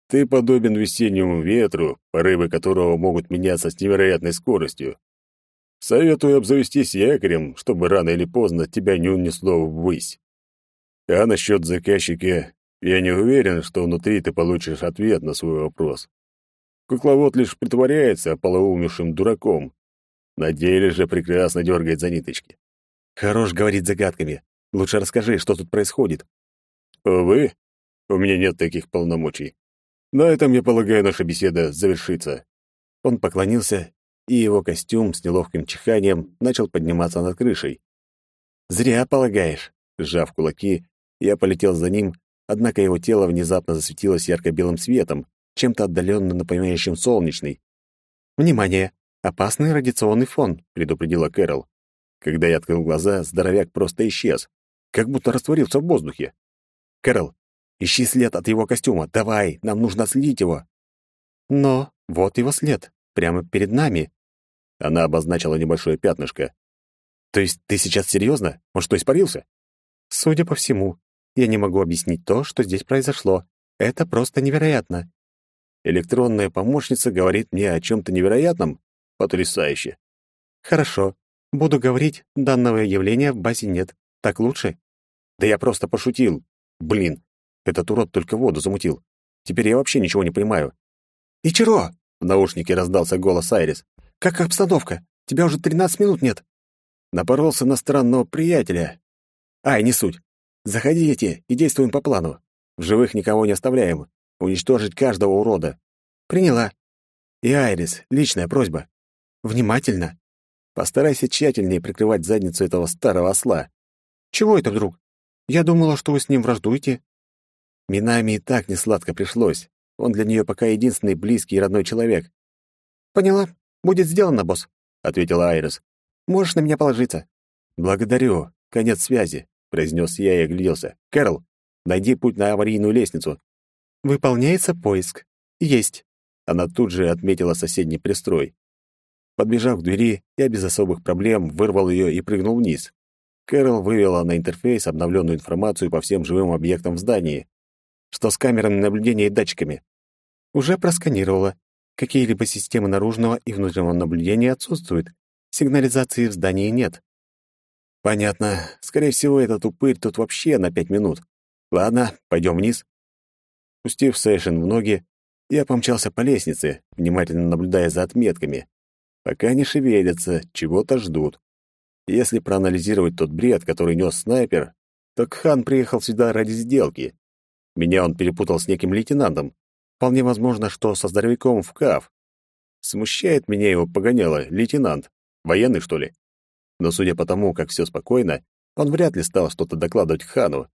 Ты подобен весеннему ветру, порывы которого могут меняться с невероятной скоростью. Советую обзавестись якорем, чтобы рано или поздно тебя не унесло ввысь. А насчет заказчика, я не уверен, что внутри ты получишь ответ на свой вопрос. Кукловод лишь притворяется полоумевшим дураком, на деле же прекрасно дергает за ниточки. Хорош говорить загадками. Лучше расскажи, что тут происходит. Увы, у меня нет таких полномочий. На этом, я полагаю, наша беседа завершится. Он поклонился, и его костюм с неловким чиханием начал подниматься над крышей. «Зря полагаешь», — сжав кулаки, я полетел за ним, однако его тело внезапно засветилось ярко-белым светом, чем-то отдаленно напоминающим солнечный. «Внимание! «Опасный радиационный фон», — предупредила Кэрол. Когда я открыл глаза, здоровяк просто исчез, как будто растворился в воздухе. «Кэрол, ищи след от его костюма. Давай, нам нужно слить его». «Но вот его след, прямо перед нами». Она обозначила небольшое пятнышко. «То есть ты сейчас серьезно? Он что, испарился?» «Судя по всему, я не могу объяснить то, что здесь произошло. Это просто невероятно». Электронная помощница говорит мне о чем-то невероятном? Потрясающе. Хорошо. Буду говорить, данного явления в базе нет. Так лучше? Да я просто пошутил. Блин, этот урод только воду замутил. Теперь я вообще ничего не понимаю. «Ичиро!» — в наушнике раздался голос Айрис. «Как обстановка? Тебя уже тринадцать минут нет». Напоролся на странного приятеля. Ай, не суть. Заходите и действуем по плану. В живых никого не оставляем. Уничтожить каждого урода. Приняла. И Айрис, личная просьба. Внимательно. Постарайся тщательнее прикрывать задницу этого старого осла. Чего это вдруг? Я думала, что вы с ним враждуете. Минами и так несладко пришлось. Он для нее пока единственный близкий и родной человек. Поняла. Будет сделано, босс, ответила Айрис. Можешь на меня положиться. Благодарю. Конец связи, произнес я и огляделся. Кэрол, найди путь на аварийную лестницу. Выполняется поиск. Есть. Она тут же отметила соседний пристрой. Подбежав к двери, я без особых проблем вырвал ее и прыгнул вниз. Кэрол вывела на интерфейс обновленную информацию по всем живым объектам в здании. Что с камерами наблюдения и датчиками? Уже просканировала. Какие-либо системы наружного и внутреннего наблюдения отсутствуют. Сигнализации в здании нет. Понятно. Скорее всего, этот упырь тут вообще на пять минут. Ладно, пойдем вниз. Пустив Сэшин в ноги, я помчался по лестнице, внимательно наблюдая за отметками. Пока не шевелятся, чего-то ждут. Если проанализировать тот бред, который нес снайпер, то Кхан приехал сюда ради сделки. Меня он перепутал с неким лейтенантом. Вполне возможно, что со здоровяком в КАФ. Смущает меня его погоняло, лейтенант. Военный, что ли? Но судя по тому, как все спокойно, он вряд ли стал что-то докладывать Хану.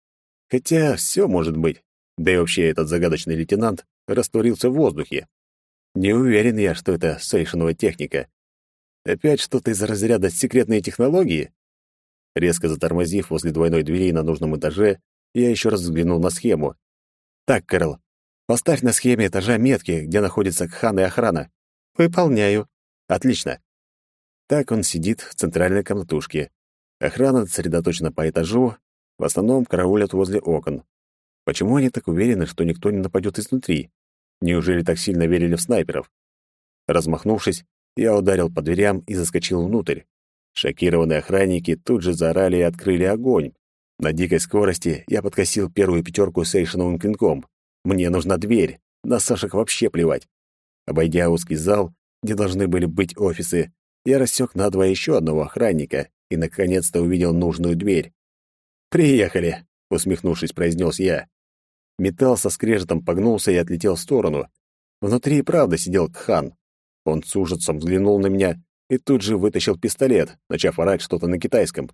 Хотя все может быть. Да и вообще этот загадочный лейтенант растворился в воздухе. Не уверен я, что это сейшенова техника. Опять что-то из разряда секретные технологии? Резко затормозив возле двойной двери на нужном этаже, я еще раз взглянул на схему. Так, Кэрол, поставь на схеме этажа метки, где находится Кхан и охрана. Выполняю. Отлично. Так он сидит в центральной комнатушке. Охрана сосредоточена по этажу, в основном караулят возле окон. Почему они так уверены, что никто не нападет изнутри? Неужели так сильно верили в снайперов? Размахнувшись, я ударил по дверям и заскочил внутрь. Шокированные охранники тут же заорали и открыли огонь, на дикой скорости я подкосил первую пятерку с эйшеновым клинком. Мне нужна дверь. На Сашек вообще плевать. Обойдя узкий зал, где должны были быть офисы, я рассек надвое еще одного охранника и, наконец-то, увидел нужную дверь. «Приехали!» — усмехнувшись, произнес я. Металл со скрежетом погнулся и отлетел в сторону. Внутри и правда сидел Кхан. Он с ужасом взглянул на меня и тут же вытащил пистолет, начав орать что-то на китайском.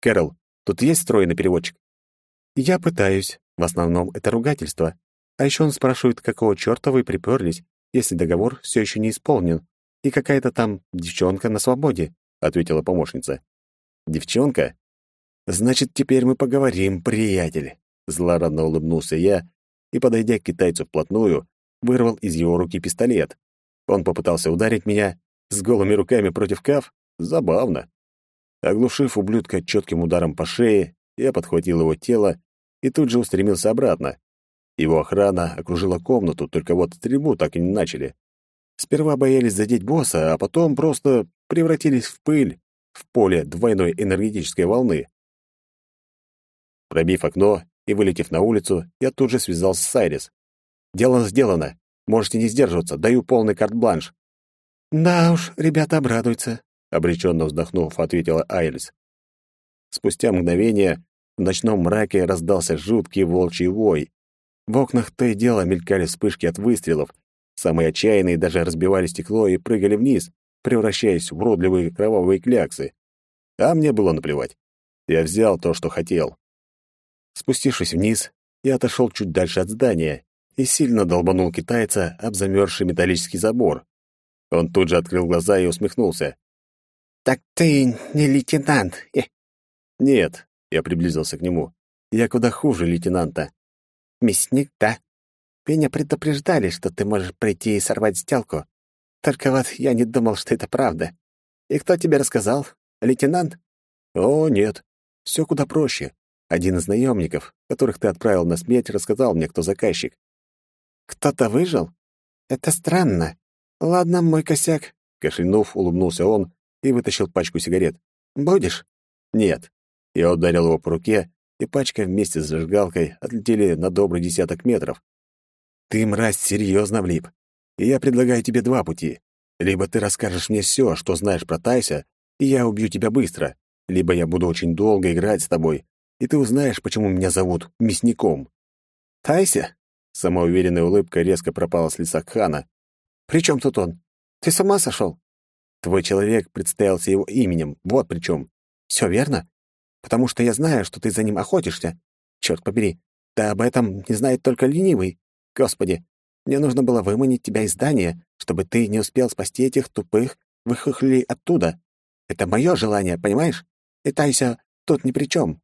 «Кэрол, Тут есть встроенный переводчик? Я пытаюсь. В основном это ругательство. А еще он спрашивает, какого черта вы приперлись, если договор все еще не исполнен, и какая-то там девчонка на свободе, ответила помощница. Девчонка? Значит, теперь мы поговорим, приятель. Злорадно улыбнулся я и, подойдя к китайцу вплотную, вырвал из его руки пистолет. Он попытался ударить меня с голыми руками против каф. Забавно. Оглушив ублюдка четким ударом по шее, я подхватил его тело и тут же устремился обратно. Его охрана окружила комнату, только вот стрельбу так и не начали. Сперва боялись задеть босса, а потом просто превратились в пыль в поле двойной энергетической волны. Пробив окно и вылетев на улицу, я тут же связался с Сайрис. «Дело сделано. Можете не сдерживаться. Даю полный карт-бланш». «Да уж, ребята обрадуются обреченно вздохнув, ответила Айрис. Спустя мгновение в ночном мраке раздался жуткий волчий вой. В окнах то и дело мелькали вспышки от выстрелов. Самые отчаянные даже разбивали стекло и прыгали вниз, превращаясь в уродливые кровавые кляксы. А мне было наплевать. Я взял то, что хотел. Спустившись вниз, я отошел чуть дальше от здания и сильно долбанул китайца об замерзший металлический забор. Он тут же открыл глаза и усмехнулся. «Так ты не лейтенант?» э. «Нет», — я приблизился к нему. «Я куда хуже лейтенанта». «Мясник, да? Меня предупреждали, что ты можешь прийти и сорвать сделку. Только вот я не думал, что это правда. И кто тебе рассказал? Лейтенант?» «О, нет. Все куда проще. Один из наемников, которых ты отправил на смерть, рассказал мне, кто заказчик». «Кто-то выжил? Это странно. Ладно, мой косяк». Кашлянув, улыбнулся он и вытащил пачку сигарет. «Будешь?» «Нет». Я ударил его по руке, и пачка вместе с зажигалкой отлетели на добрый десяток метров. «Ты, мразь, серьезно влип. И я предлагаю тебе два пути. Либо ты расскажешь мне все, что знаешь про Тайса, и я убью тебя быстро, либо я буду очень долго играть с тобой, и ты узнаешь, почему меня зовут Мясником. Тайся? Самоуверенная улыбка резко пропала с лица Хана. «При чем тут он? Ты сама сошел?» «Твой человек представился его именем, вот при чем. Все верно? Потому что я знаю, что ты за ним охотишься. Черт побери, да об этом не знает только ленивый. Господи, мне нужно было выманить тебя из здания, чтобы ты не успел спасти этих тупых выхухли оттуда. Это мое желание, понимаешь? И Тайся тут ни при чем.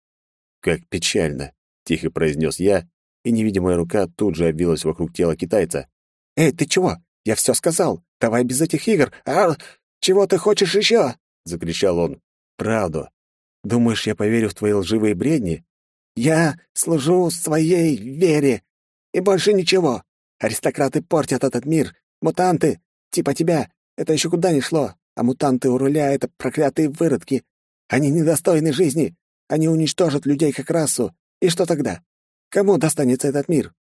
«Как печально», — тихо произнес я, и невидимая рука тут же обвилась вокруг тела китайца. «Эй, ты чего? Я все сказал. Давай без этих игр. А чего ты хочешь еще?» — закричал он. «Правду. Думаешь, я поверю в твои лживые бредни?» «Я служу своей вере. И больше ничего. Аристократы портят этот мир. Мутанты, типа тебя, это еще куда ни шло. А мутанты у руля — это проклятые выродки. Они недостойны жизни. Они уничтожат людей как расу. И что тогда? Кому достанется этот мир?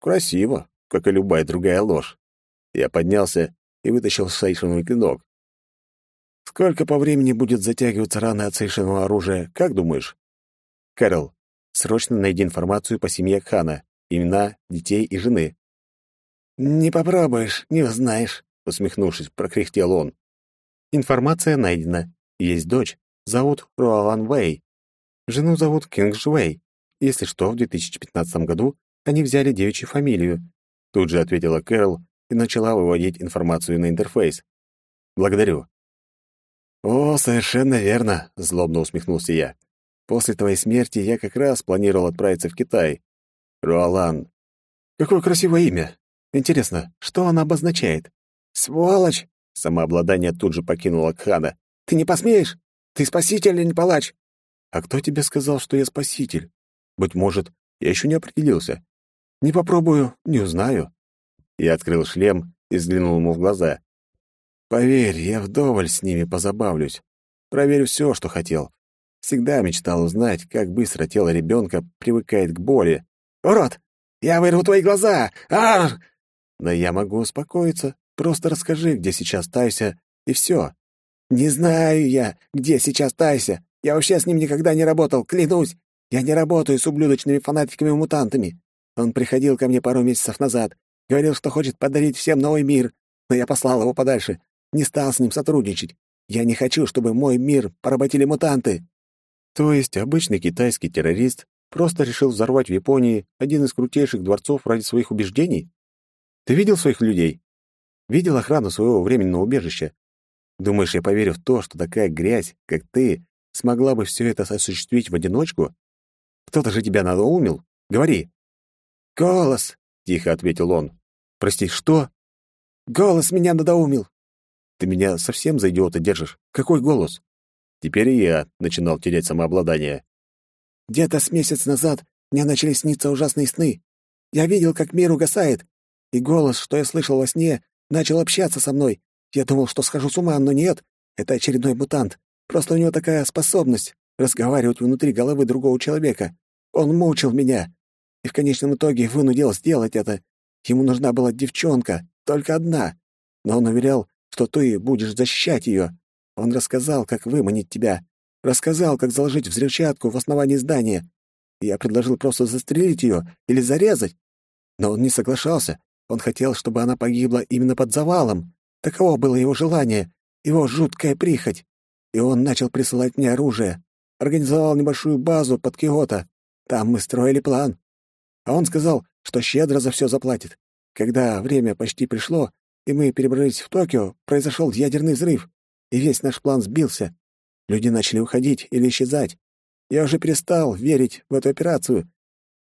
Красиво, как и любая другая ложь. Я поднялся и вытащил сейшиновый клинок. Сколько по времени будет затягиваться рана от сейшинового оружия, как думаешь? Кэрол, срочно найди информацию по семье Хана, имена, детей и жены. «Не попробуешь, не узнаешь», — усмехнувшись, прокряхтел он. «Информация найдена. Есть дочь. Зовут Руалан Вэй. Жену зовут Кинг Жвей. Если что, в 2015 году они взяли девичью фамилию. Тут же ответила Кэрол и начала выводить информацию на интерфейс. Благодарю. О, совершенно верно, злобно усмехнулся я. После твоей смерти я как раз планировал отправиться в Китай. Руалан. Какое красивое имя. Интересно, что она обозначает? Сволочь! Самообладание тут же покинуло Кхана. Ты не посмеешь? Ты спаситель или не палач? А кто тебе сказал, что я спаситель? Быть может, я еще не определился. Не попробую, не узнаю. Я открыл шлем и взглянул ему в глаза. Поверь, я вдоволь с ними позабавлюсь. Проверю все, что хотел. Всегда мечтал узнать, как быстро тело ребенка привыкает к боли. «Урод! Я вырву твои глаза! Ар!» Да я могу успокоиться. Просто расскажи, где сейчас Тайся, и все. «Не знаю я, где сейчас Тайся. Я вообще с ним никогда не работал, клянусь. Я не работаю с ублюдочными фанатиками-мутантами. Он приходил ко мне пару месяцев назад, говорил, что хочет подарить всем новый мир, но я послал его подальше, не стал с ним сотрудничать. Я не хочу, чтобы мой мир поработили мутанты». То есть обычный китайский террорист просто решил взорвать в Японии один из крутейших дворцов ради своих убеждений? Ты видел своих людей? Видел охрану своего временного убежища? Думаешь, я поверю в то, что такая грязь, как ты, смогла бы все это осуществить в одиночку? Кто-то же тебя надоумил. Говори. Голос, тихо ответил он. Прости, что? Голос меня надоумил. Ты меня совсем за идиота держишь? Какой голос? Теперь я начинал терять самообладание. Где-то с месяц назад мне начали сниться ужасные сны. Я видел, как мир угасает, и голос, что я слышал во сне, начал общаться со мной. Я думал, что схожу с ума, но нет. Это очередной мутант. Просто у него такая способность разговаривать внутри головы другого человека. Он мучил меня. И в конечном итоге вынудил сделать это. Ему нужна была девчонка, только одна. Но он уверял, что ты будешь защищать ее. Он рассказал, как выманить тебя. Рассказал, как заложить взрывчатку в основании здания. Я предложил просто застрелить ее или зарезать. Но он не соглашался. Он хотел, чтобы она погибла именно под завалом. Таково было его желание, его жуткая прихоть и он начал присылать мне оружие. Организовал небольшую базу под Киото. Там мы строили план. А он сказал, что щедро за все заплатит. Когда время почти пришло, и мы перебрались в Токио, произошел ядерный взрыв, и весь наш план сбился. Люди начали уходить или исчезать. Я уже перестал верить в эту операцию.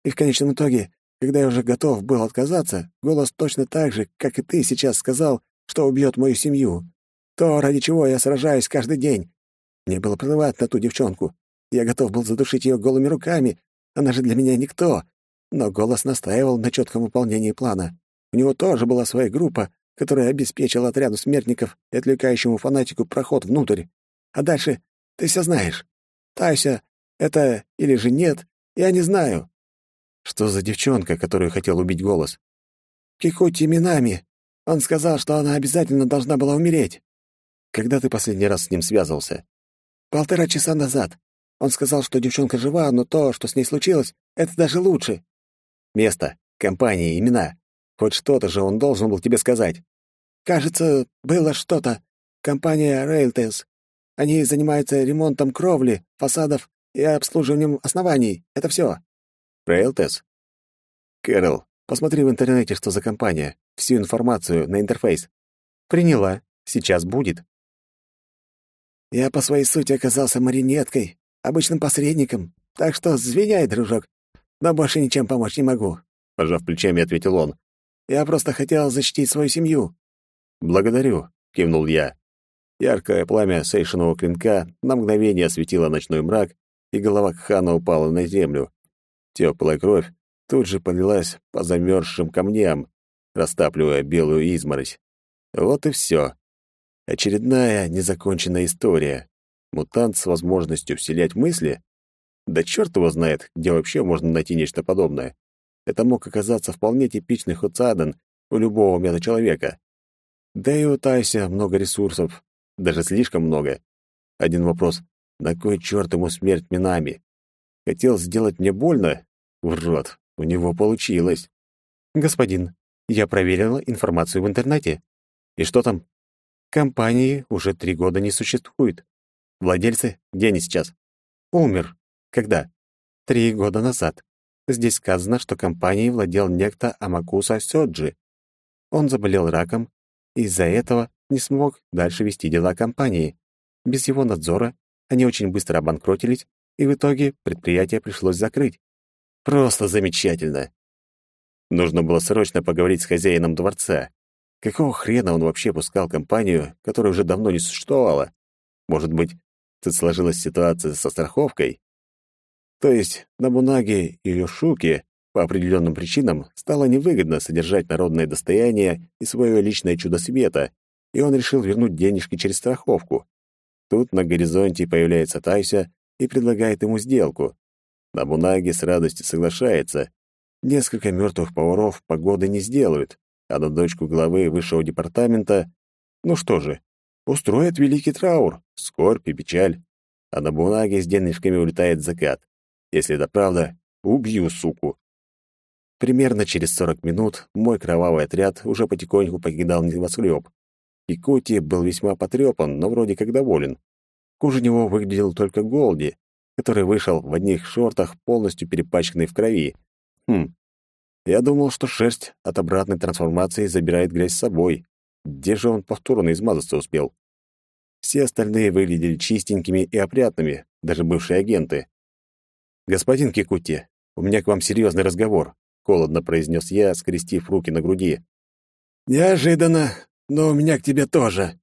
И в конечном итоге, когда я уже готов был отказаться, голос точно так же, как и ты сейчас сказал, что убьет мою семью. То, ради чего я сражаюсь каждый день. Мне было плевать на ту девчонку. Я готов был задушить ее голыми руками. Она же для меня никто. Но голос настаивал на четком выполнении плана. У него тоже была своя группа, которая обеспечила отряду смертников и отвлекающему фанатику проход внутрь. А дальше ты все знаешь. Тайся — это или же нет, я не знаю. Что за девчонка, которую хотел убить голос? Кикути Минами. Он сказал, что она обязательно должна была умереть. Когда ты последний раз с ним связывался? Полтора часа назад. Он сказал, что девчонка жива, но то, что с ней случилось, это даже лучше. Место, компания, имена. Хоть что-то же он должен был тебе сказать. Кажется, было что-то. Компания Railtales. Они занимаются ремонтом кровли, фасадов и обслуживанием оснований. Это все. Railtales? Кэрол, посмотри в интернете, что за компания. Всю информацию на интерфейс. Приняла. Сейчас будет. Я по своей сути оказался маринеткой, обычным посредником, так что звеняй, дружок, но больше ничем помочь не могу. Пожав плечами, ответил он. Я просто хотел защитить свою семью. Благодарю, кивнул я. Яркое пламя сейшинового клинка на мгновение осветило ночной мрак, и голова Кхана упала на землю. Теплая кровь тут же полилась по замерзшим камням, растапливая белую изморозь. Вот и все. Очередная незаконченная история. Мутант с возможностью вселять мысли? Да черт его знает, где вообще можно найти нечто подобное. Это мог оказаться вполне типичный Хуцаден у любого мета-человека. Да и у Тайся много ресурсов, даже слишком много. Один вопрос — на кой черт ему смерть минами? Хотел сделать мне больно? Урод, у него получилось. Господин, я проверила информацию в интернете. И что там? Компании уже три года не существует. Владельцы? Где они сейчас? Умер. Когда? Три года назад. Здесь сказано, что компанией владел некто Амакуса Сёджи. Он заболел раком и из-за этого не смог дальше вести дела компании. Без его надзора они очень быстро обанкротились, и в итоге предприятие пришлось закрыть. Просто замечательно. Нужно было срочно поговорить с хозяином дворца. Какого хрена он вообще пускал компанию, которая уже давно не существовала? Может быть, тут сложилась ситуация со страховкой? То есть на Бунаге и Юшуке по определенным причинам стало невыгодно содержать народное достояние и свое личное чудо света, и он решил вернуть денежки через страховку. Тут на горизонте появляется Тайся и предлагает ему сделку. Набунаги с радостью соглашается. Несколько мертвых поваров погоды не сделают, а на дочку главы высшего департамента, ну что же, устроит великий траур, скорбь и печаль. А на бумаге с денежками улетает закат. Если это правда, убью суку. Примерно через 40 минут мой кровавый отряд уже потихоньку покидал небоскреб. Якутия был весьма потрепан, но вроде как доволен. Хуже него выглядел только Голди, который вышел в одних шортах, полностью перепачканный в крови. Хм, я думал, что шерсть от обратной трансформации забирает грязь с собой. Где же он повторно измазаться успел? Все остальные выглядели чистенькими и опрятными, даже бывшие агенты. «Господин Кикути, у меня к вам серьезный разговор», — холодно произнес я, скрестив руки на груди. «Неожиданно, но у меня к тебе тоже»,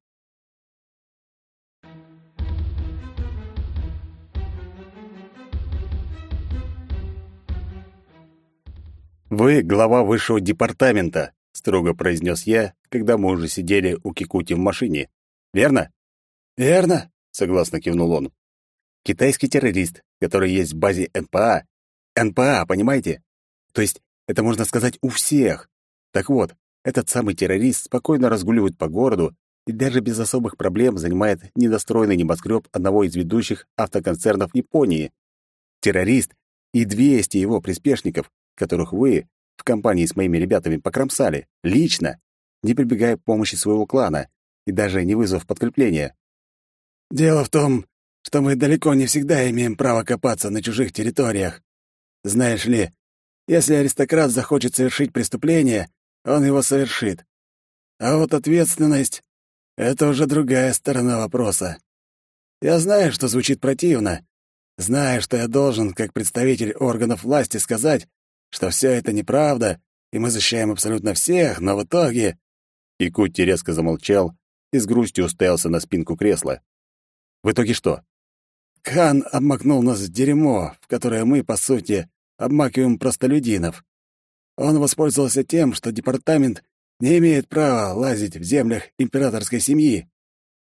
«Вы глава высшего департамента», — строго произнес я, когда мы уже сидели у Кикути в машине. «Верно?» «Верно», — согласно кивнул он. «Китайский террорист, который есть в базе НПА. НПА, понимаете? То есть это можно сказать у всех. Так вот, этот самый террорист спокойно разгуливает по городу и даже без особых проблем занимает недостроенный небоскреб одного из ведущих автоконцернов Японии. Террорист и 200 его приспешников которых вы в компании с моими ребятами покромсали, лично, не прибегая к помощи своего клана и даже не вызвав подкрепления. Дело в том, что мы далеко не всегда имеем право копаться на чужих территориях. Знаешь ли, если аристократ захочет совершить преступление, он его совершит. А вот ответственность — это уже другая сторона вопроса. Я знаю, что звучит противно. Знаю, что я должен, как представитель органов власти, сказать, что все это неправда, и мы защищаем абсолютно всех, но в итоге...» Якутти резко замолчал и с грустью уставился на спинку кресла. «В итоге что?» «Хан обмакнул нас в дерьмо, в которое мы, по сути, обмакиваем простолюдинов. Он воспользовался тем, что департамент не имеет права лазить в землях императорской семьи».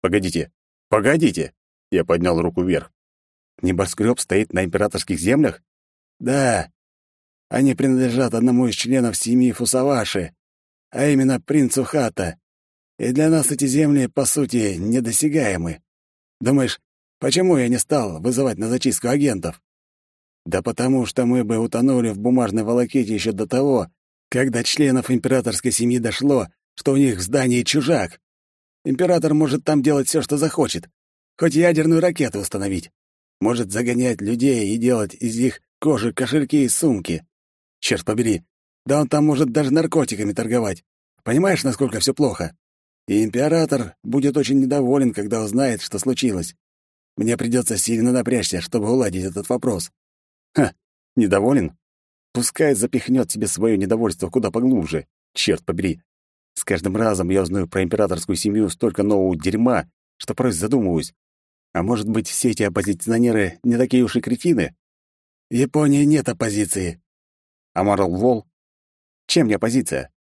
«Погодите, погодите!» Я поднял руку вверх. «Небоскреб стоит на императорских землях?» «Да, они принадлежат одному из членов семьи Фусаваши, а именно принцу Хата. И для нас эти земли, по сути, недосягаемы. Думаешь, Почему я не стал вызывать на зачистку агентов? Да потому что мы бы утонули в бумажной волоките еще до того, когда членов императорской семьи дошло, что у них в здании чужак. Император может там делать все, что захочет. Хоть ядерную ракету установить. Может загонять людей и делать из их кожи кошельки и сумки. Черт побери, да он там может даже наркотиками торговать. Понимаешь, насколько все плохо? И император будет очень недоволен, когда узнает, что случилось. Мне придется сильно напрячься, чтобы уладить этот вопрос. Ха, недоволен? Пускай запихнет себе свое недовольство куда поглубже. Черт побери. С каждым разом я узнаю про императорскую семью столько нового дерьма, что порой задумываюсь. А может быть, все эти оппозиционеры не такие уж и кретины? В Японии нет оппозиции. А Марл Вол? Чем не оппозиция?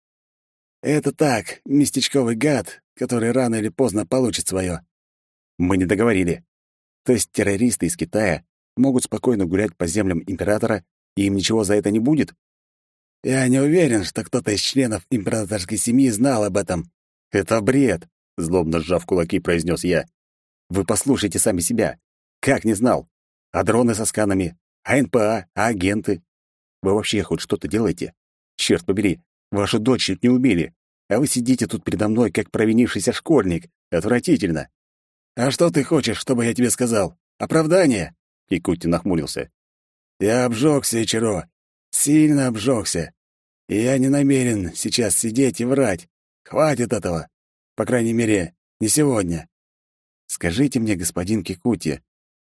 Это так, местечковый гад, который рано или поздно получит свое. Мы не договорили. То есть террористы из Китая могут спокойно гулять по землям императора, и им ничего за это не будет? Я не уверен, что кто-то из членов императорской семьи знал об этом. Это бред, злобно сжав кулаки, произнес я. Вы послушайте сами себя. Как не знал? А дроны со сканами? А НПА? А агенты? Вы вообще хоть что-то делаете? Черт побери, вашу дочь чуть не убили, а вы сидите тут передо мной, как провинившийся школьник. Отвратительно. А что ты хочешь, чтобы я тебе сказал? Оправдание? Кикути нахмурился. Я обжегся, Ичиро. Сильно обжегся. И я не намерен сейчас сидеть и врать. Хватит этого. По крайней мере, не сегодня. Скажите мне, господин Кикути,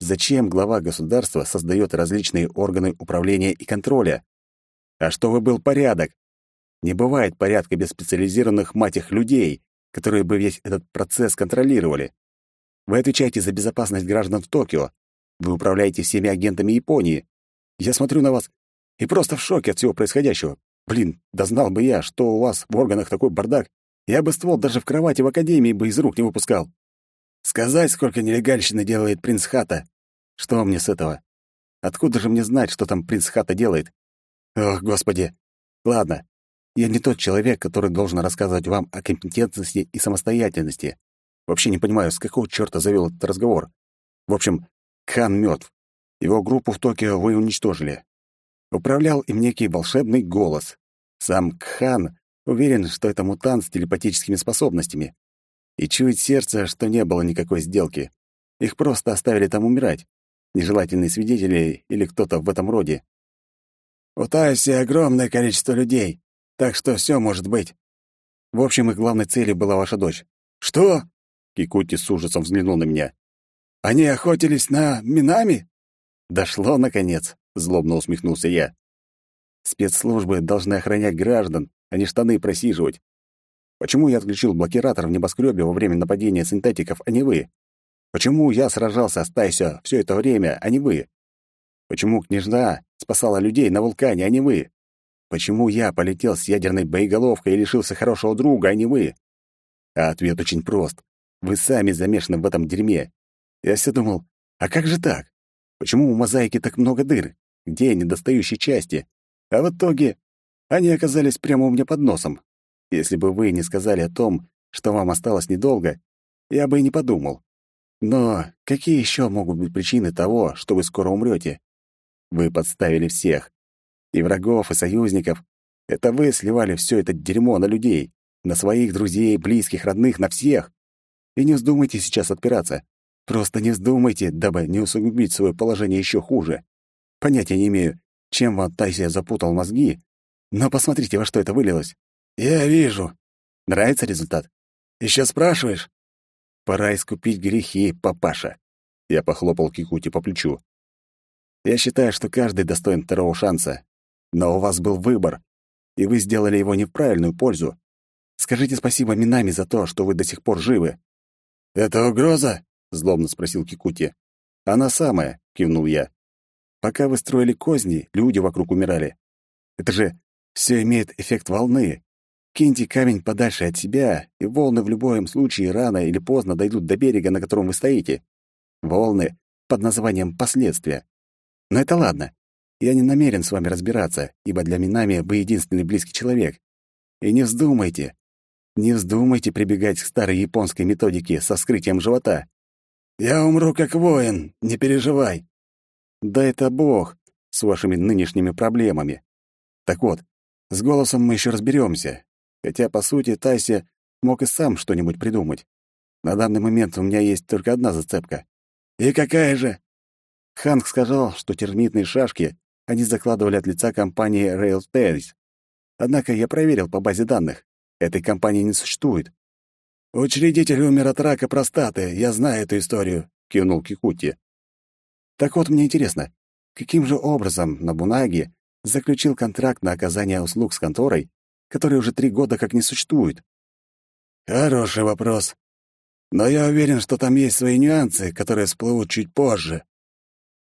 зачем глава государства создает различные органы управления и контроля? А чтобы был порядок. Не бывает порядка без специализированных, мать их, людей, которые бы весь этот процесс контролировали. Вы отвечаете за безопасность граждан в Токио. Вы управляете всеми агентами Японии. Я смотрю на вас и просто в шоке от всего происходящего. Блин, да знал бы я, что у вас в органах такой бардак, я бы ствол даже в кровати в академии бы из рук не выпускал. Сказать, сколько нелегальщины делает принц Хата. Что мне с этого? Откуда же мне знать, что там принц Хата делает? Ох, господи. Ладно, я не тот человек, который должен рассказывать вам о компетентности и самостоятельности. Вообще не понимаю, с какого чёрта завел этот разговор. В общем, Кхан мёртв. Его группу в Токио вы уничтожили. Управлял им некий волшебный голос. Сам Кхан уверен, что это мутант с телепатическими способностями. И чует сердце, что не было никакой сделки. Их просто оставили там умирать. Нежелательные свидетели или кто-то в этом роде. У Тайси огромное количество людей, так что все может быть. В общем, их главной целью была ваша дочь. Что? Кикути с ужасом взглянул на меня. Они охотились на Минами? Дошло, наконец, злобно усмехнулся я. Спецслужбы должны охранять граждан, а не штаны просиживать. Почему я отключил блокиратор в небоскребе во время нападения синтетиков, а не вы? Почему я сражался с Тайсё все это время, а не вы? Почему княжна спасала людей на вулкане, а не вы? Почему я полетел с ядерной боеголовкой и лишился хорошего друга, а не вы? А ответ очень прост. Вы сами замешаны в этом дерьме. Я все думал, а как же так? Почему у мозаики так много дыр? Где недостающие части? А в итоге они оказались прямо у меня под носом. Если бы вы не сказали о том, что вам осталось недолго, я бы и не подумал. Но какие еще могут быть причины того, что вы скоро умрете? Вы подставили всех. И врагов, и союзников. Это вы сливали все это дерьмо на людей, на своих друзей, близких, родных, на всех. И не вздумайте сейчас отпираться. Просто не вздумайте, дабы не усугубить свое положение еще хуже. Понятия не имею, чем вам Тайсия запутал мозги, но посмотрите, во что это вылилось. Я вижу. Нравится результат? Еще спрашиваешь? Пора искупить грехи, папаша. Я похлопал Кикути по плечу. Я считаю, что каждый достоин второго шанса. Но у вас был выбор, и вы сделали его не в правильную пользу. Скажите спасибо Минами за то, что вы до сих пор живы. «Это угроза?» — злобно спросил Кикути. «Она самая», — кивнул я. «Пока вы строили козни, люди вокруг умирали. Это же все имеет эффект волны. Киньте камень подальше от себя, и волны в любом случае рано или поздно дойдут до берега, на котором вы стоите. Волны под названием «последствия». Но это ладно. Я не намерен с вами разбираться, ибо для Минами вы единственный близкий человек. И не вздумайте, не вздумайте прибегать к старой японской методике со вскрытием живота. Я умру как воин, не переживай. Да это бог с вашими нынешними проблемами. Так вот, с голосом мы еще разберемся. Хотя, по сути, Тайся мог и сам что-нибудь придумать. На данный момент у меня есть только одна зацепка. И какая же? Ханк сказал, что термитные шашки они закладывали от лица компании Railspace. Однако я проверил по базе данных. Этой компании не существует. «Учредитель умер от рака простаты, я знаю эту историю», — кивнул Кикути. «Так вот, мне интересно, каким же образом Набунаги заключил контракт на оказание услуг с конторой, которая уже три года как не существует?» «Хороший вопрос. Но я уверен, что там есть свои нюансы, которые всплывут чуть позже.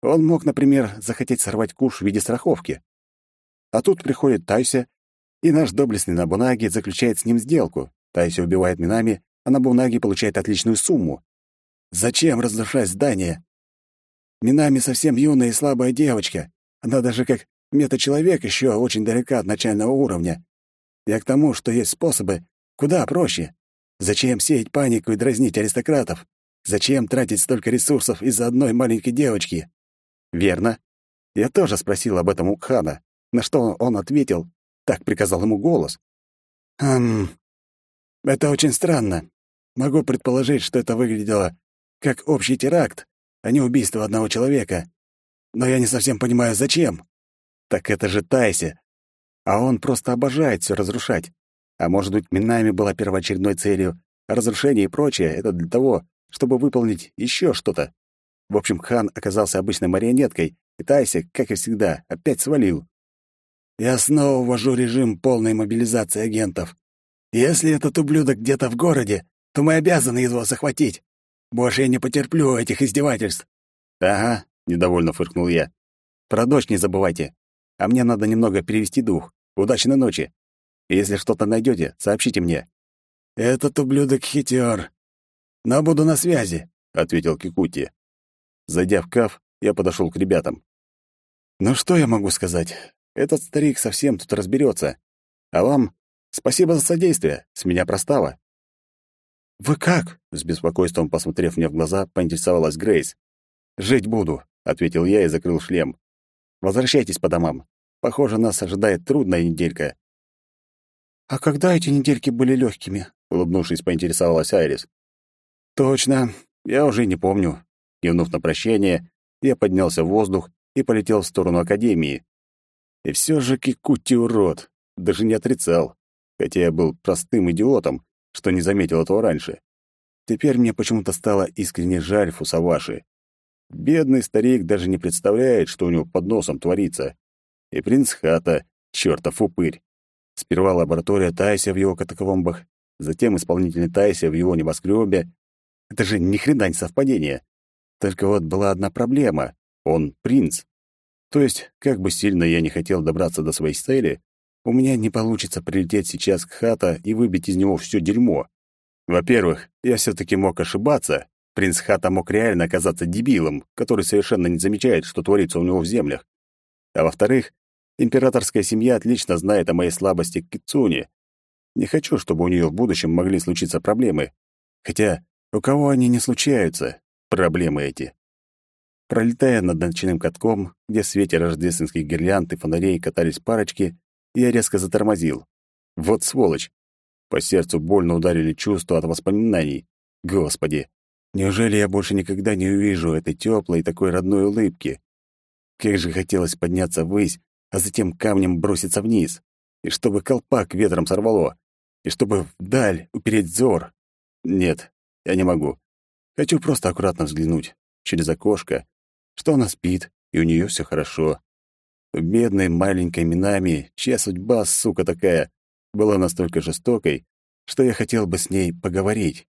Он мог, например, захотеть сорвать куш в виде страховки. А тут приходит Тайся, и наш доблестный Набунаги заключает с ним сделку. Тайся убивает Минами, а Набунаги получает отличную сумму. Зачем разрушать здание? Минами совсем юная и слабая девочка. Она даже как мета-человек еще очень далека от начального уровня. Я к тому, что есть способы куда проще. Зачем сеять панику и дразнить аристократов? Зачем тратить столько ресурсов из-за одной маленькой девочки? Верно. Я тоже спросил об этом у Кхана, на что он ответил, так приказал ему голос. «Хм... Это очень странно. Могу предположить, что это выглядело как общий теракт, а не убийство одного человека. Но я не совсем понимаю, зачем. Так это же Тайси. А он просто обожает все разрушать. А может быть, Минами была первоочередной целью, разрушение и прочее — это для того, чтобы выполнить еще что-то. В общем, хан оказался обычной марионеткой, и Тайси, как и всегда, опять свалил. «Я снова ввожу режим полной мобилизации агентов. Если этот ублюдок где-то в городе, то мы обязаны его захватить. Больше я не потерплю этих издевательств». «Ага», — недовольно фыркнул я. «Про дочь не забывайте. А мне надо немного перевести дух. Удачной ночи. Если что-то найдете, сообщите мне». «Этот ублюдок хитер. Но буду на связи», — ответил Кикути. Зайдя в каф, я подошел к ребятам. «Ну что я могу сказать? Этот старик совсем тут разберется. А вам спасибо за содействие. С меня простава». «Вы как?» — с беспокойством посмотрев мне в глаза, поинтересовалась Грейс. «Жить буду», — ответил я и закрыл шлем. «Возвращайтесь по домам. Похоже, нас ожидает трудная неделька». «А когда эти недельки были легкими?» — улыбнувшись, поинтересовалась Айрис. «Точно, я уже не помню». Кивнув на прощание, я поднялся в воздух и полетел в сторону Академии. И все же Кикути урод, даже не отрицал, хотя я был простым идиотом, что не заметил этого раньше. Теперь мне почему-то стало искренне жаль Фусаваши. Бедный старик даже не представляет, что у него под носом творится. И принц Хата, чертов упырь. Сперва лаборатория Тайся в его катакомбах, затем исполнительный Тайся в его небоскребе. Это же ни хрена не совпадение. Только вот была одна проблема. Он принц. То есть, как бы сильно я не хотел добраться до своей цели, у меня не получится прилететь сейчас к Хата и выбить из него все дерьмо. Во-первых, я все-таки мог ошибаться. Принц Хата мог реально оказаться дебилом, который совершенно не замечает, что творится у него в землях. А во-вторых, императорская семья отлично знает о моей слабости к Кицуне. Не хочу, чтобы у нее в будущем могли случиться проблемы. Хотя, у кого они не случаются, проблемы эти. Пролетая над ночным катком, где в свете рождественских гирлянд и фонарей катались парочки, я резко затормозил. Вот сволочь! По сердцу больно ударили чувства от воспоминаний. Господи! Неужели я больше никогда не увижу этой теплой такой родной улыбки? Как же хотелось подняться ввысь, а затем камнем броситься вниз. И чтобы колпак ветром сорвало. И чтобы вдаль упереть взор. Нет, я не могу. Хочу просто аккуратно взглянуть через окошко, что она спит, и у нее все хорошо. Бедной маленькой Минами, чья судьба, сука такая, была настолько жестокой, что я хотел бы с ней поговорить.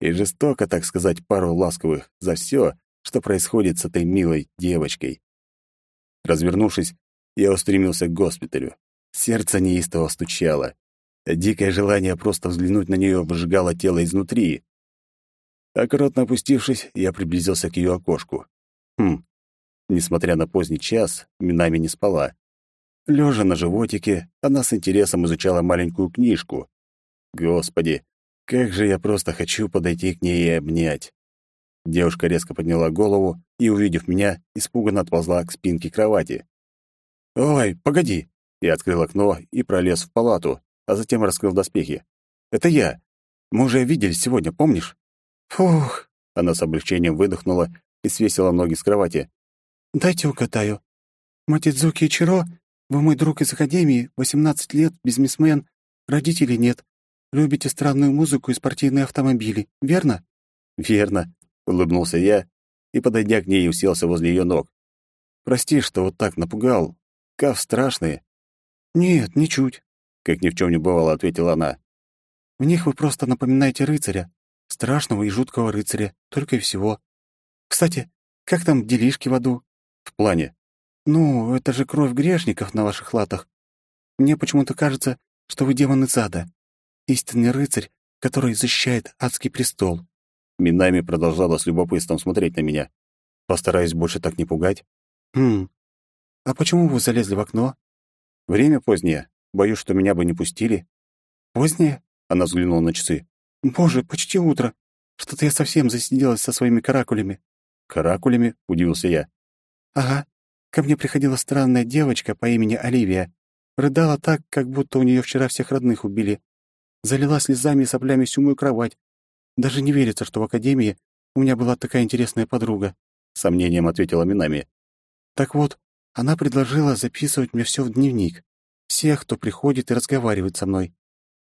И жестоко, так сказать, пару ласковых за все, что происходит с этой милой девочкой. Развернувшись, я устремился к госпиталю. Сердце неистово стучало. Дикое желание просто взглянуть на нее выжигало тело изнутри. Аккуратно опустившись, я приблизился к ее окошку. Хм, Несмотря на поздний час, Минами не спала. Лежа на животике, она с интересом изучала маленькую книжку. Господи, как же я просто хочу подойти к ней и обнять. Девушка резко подняла голову и, увидев меня, испуганно отползла к спинке кровати. «Ой, погоди!» Я открыл окно и пролез в палату, а затем раскрыл доспехи. «Это я. Мы уже виделись сегодня, помнишь?» «Фух!» Она с облегчением выдохнула и свесила ноги с кровати. «Дайте угадаю. Матидзуки Ичиро, вы мой друг из Академии, 18 лет, бизнесмен, родителей нет. Любите странную музыку и спортивные автомобили, верно?» «Верно», — улыбнулся я и, подойдя к ней, уселся возле ее ног. «Прости, что вот так напугал. Кав страшные». «Нет, ничуть», — как ни в чем не бывало, ответила она. «В них вы просто напоминаете рыцаря, страшного и жуткого рыцаря, только и всего. Кстати, как там делишки в аду?» «В плане?» «Ну, это же кровь грешников на ваших латах. Мне почему-то кажется, что вы демон из ада. Истинный рыцарь, который защищает адский престол». Минами продолжала с любопытством смотреть на меня. Постараюсь больше так не пугать. «Хм. А почему вы залезли в окно?» «Время позднее. Боюсь, что меня бы не пустили». «Позднее?» — она взглянула на часы. «Боже, почти утро. Что-то я совсем засиделась со своими каракулями». «Каракулями?» — удивился я. «Ага. Ко мне приходила странная девочка по имени Оливия. Рыдала так, как будто у нее вчера всех родных убили. Залила слезами и соплями всю мою кровать. Даже не верится, что в академии у меня была такая интересная подруга. Сомнением ответила Минами. Так вот, она предложила записывать мне все в дневник. Всех, кто приходит и разговаривает со мной.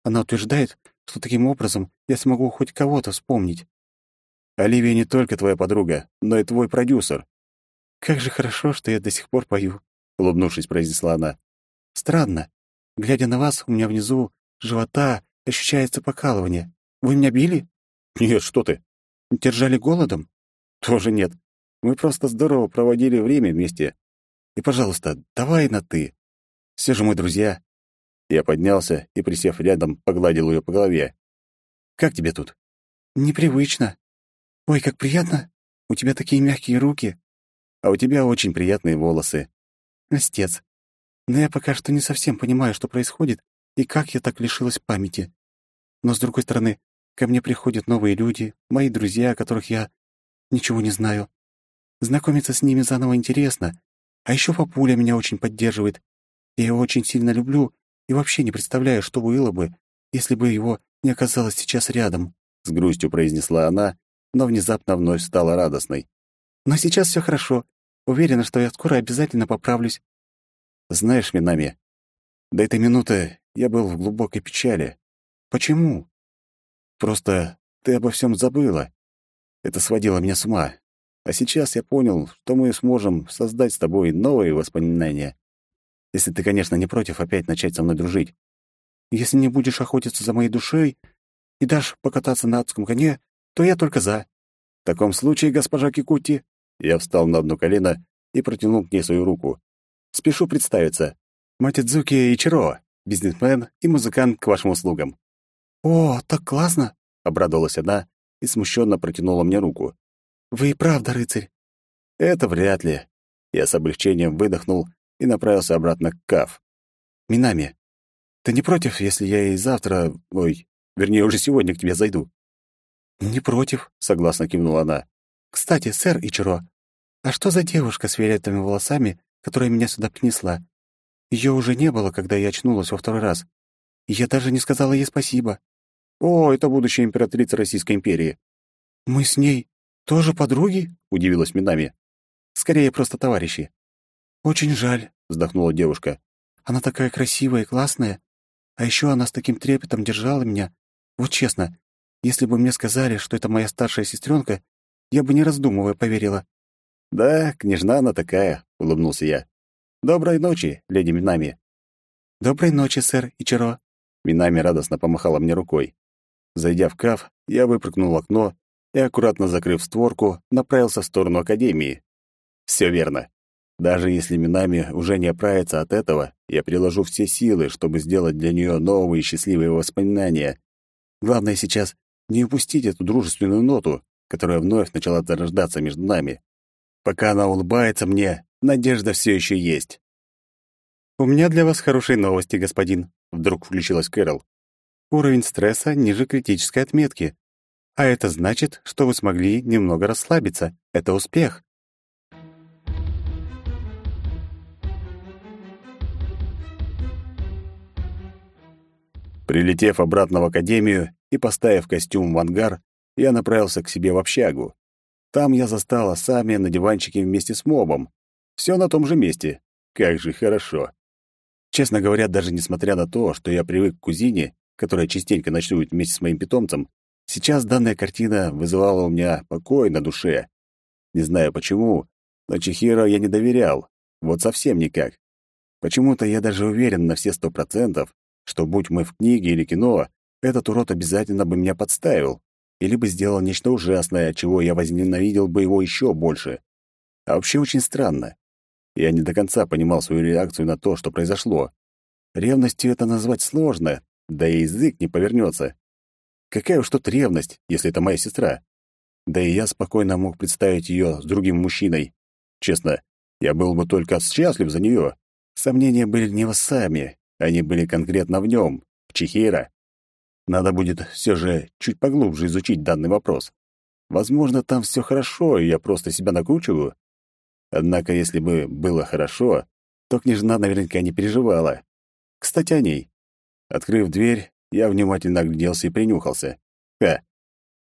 Она утверждает, что таким образом я смогу хоть кого-то вспомнить. Оливия не только твоя подруга, но и твой продюсер. «Как же хорошо, что я до сих пор пою», — улыбнувшись, произнесла она. «Странно. Глядя на вас, у меня внизу живота ощущается покалывание. Вы меня били?» «Нет, что ты». «Держали голодом?» «Тоже нет. Мы просто здорово проводили время вместе. И, пожалуйста, давай на «ты». Все же мы друзья». Я поднялся и, присев рядом, погладил ее по голове. «Как тебе тут?» «Непривычно. Ой, как приятно. У тебя такие мягкие руки а у тебя очень приятные волосы». «Льстец. Но я пока что не совсем понимаю, что происходит и как я так лишилась памяти. Но, с другой стороны, ко мне приходят новые люди, мои друзья, о которых я ничего не знаю. Знакомиться с ними заново интересно. А еще папуля меня очень поддерживает. Я его очень сильно люблю и вообще не представляю, что было бы, если бы его не оказалось сейчас рядом», — с грустью произнесла она, но внезапно вновь стала радостной. «Но сейчас все хорошо. Уверена, что я скоро обязательно поправлюсь. Знаешь, Минами, до этой минуты я был в глубокой печали. Почему? Просто ты обо всем забыла. Это сводило меня с ума. А сейчас я понял, что мы сможем создать с тобой новые воспоминания. Если ты, конечно, не против опять начать со мной дружить. Если не будешь охотиться за моей душой и дашь покататься на адском коне, то я только за. В таком случае, госпожа Кикути, я встал на одно колено и протянул к ней свою руку. «Спешу представиться. Матидзуки Ичиро, бизнесмен и музыкант к вашим услугам». «О, так классно!» — обрадовалась она и смущенно протянула мне руку. «Вы и правда рыцарь?» «Это вряд ли». Я с облегчением выдохнул и направился обратно к Каф. «Минами, ты не против, если я и завтра... Ой, вернее, уже сегодня к тебе зайду?» «Не против», — согласно кивнула она. «Кстати, сэр Ичиро, а что за девушка с фиолетовыми волосами, которая меня сюда принесла? Ее уже не было, когда я очнулась во второй раз. Я даже не сказала ей спасибо». «О, это будущая императрица Российской империи». «Мы с ней тоже подруги?» — удивилась Минами. «Скорее, просто товарищи». «Очень жаль», — вздохнула девушка. «Она такая красивая и классная. А еще она с таким трепетом держала меня. Вот честно, если бы мне сказали, что это моя старшая сестренка, я бы не раздумывая поверила. «Да, княжна она такая», — улыбнулся я. «Доброй ночи, леди Минами». «Доброй ночи, сэр Ичиро». Минами радостно помахала мне рукой. Зайдя в каф, я выпрыгнул окно и, аккуратно закрыв створку, направился в сторону Академии. Все верно. Даже если Минами уже не оправится от этого, я приложу все силы, чтобы сделать для нее новые счастливые воспоминания. Главное сейчас не упустить эту дружественную ноту, которая вновь начала зарождаться между нами. Пока она улыбается мне, надежда все еще есть. «У меня для вас хорошие новости, господин», — вдруг включилась Кэрол. «Уровень стресса ниже критической отметки. А это значит, что вы смогли немного расслабиться. Это успех. Прилетев обратно в академию и поставив костюм в ангар, я направился к себе в общагу. Там я застал Асами на диванчике вместе с мобом. Все на том же месте. Как же хорошо. Честно говоря, даже несмотря на то, что я привык к кузине, которая частенько ночует вместе с моим питомцем, сейчас данная картина вызывала у меня покой на душе. Не знаю почему, но Чехиро я не доверял. Вот совсем никак. Почему-то я даже уверен на все сто процентов, что, будь мы в книге или кино, этот урод обязательно бы меня подставил или бы сделал нечто ужасное, чего я возненавидел бы его еще больше. А вообще очень странно. Я не до конца понимал свою реакцию на то, что произошло. Ревностью это назвать сложно, да и язык не повернется. Какая уж тут ревность, если это моя сестра? Да и я спокойно мог представить ее с другим мужчиной. Честно, я был бы только счастлив за нее. Сомнения были не в сами, они были конкретно в нем, в Чехира. Надо будет все же чуть поглубже изучить данный вопрос. Возможно, там все хорошо, и я просто себя накручиваю. Однако, если бы было хорошо, то княжна наверняка не переживала. Кстати, о ней. Открыв дверь, я внимательно огляделся и принюхался. Ха!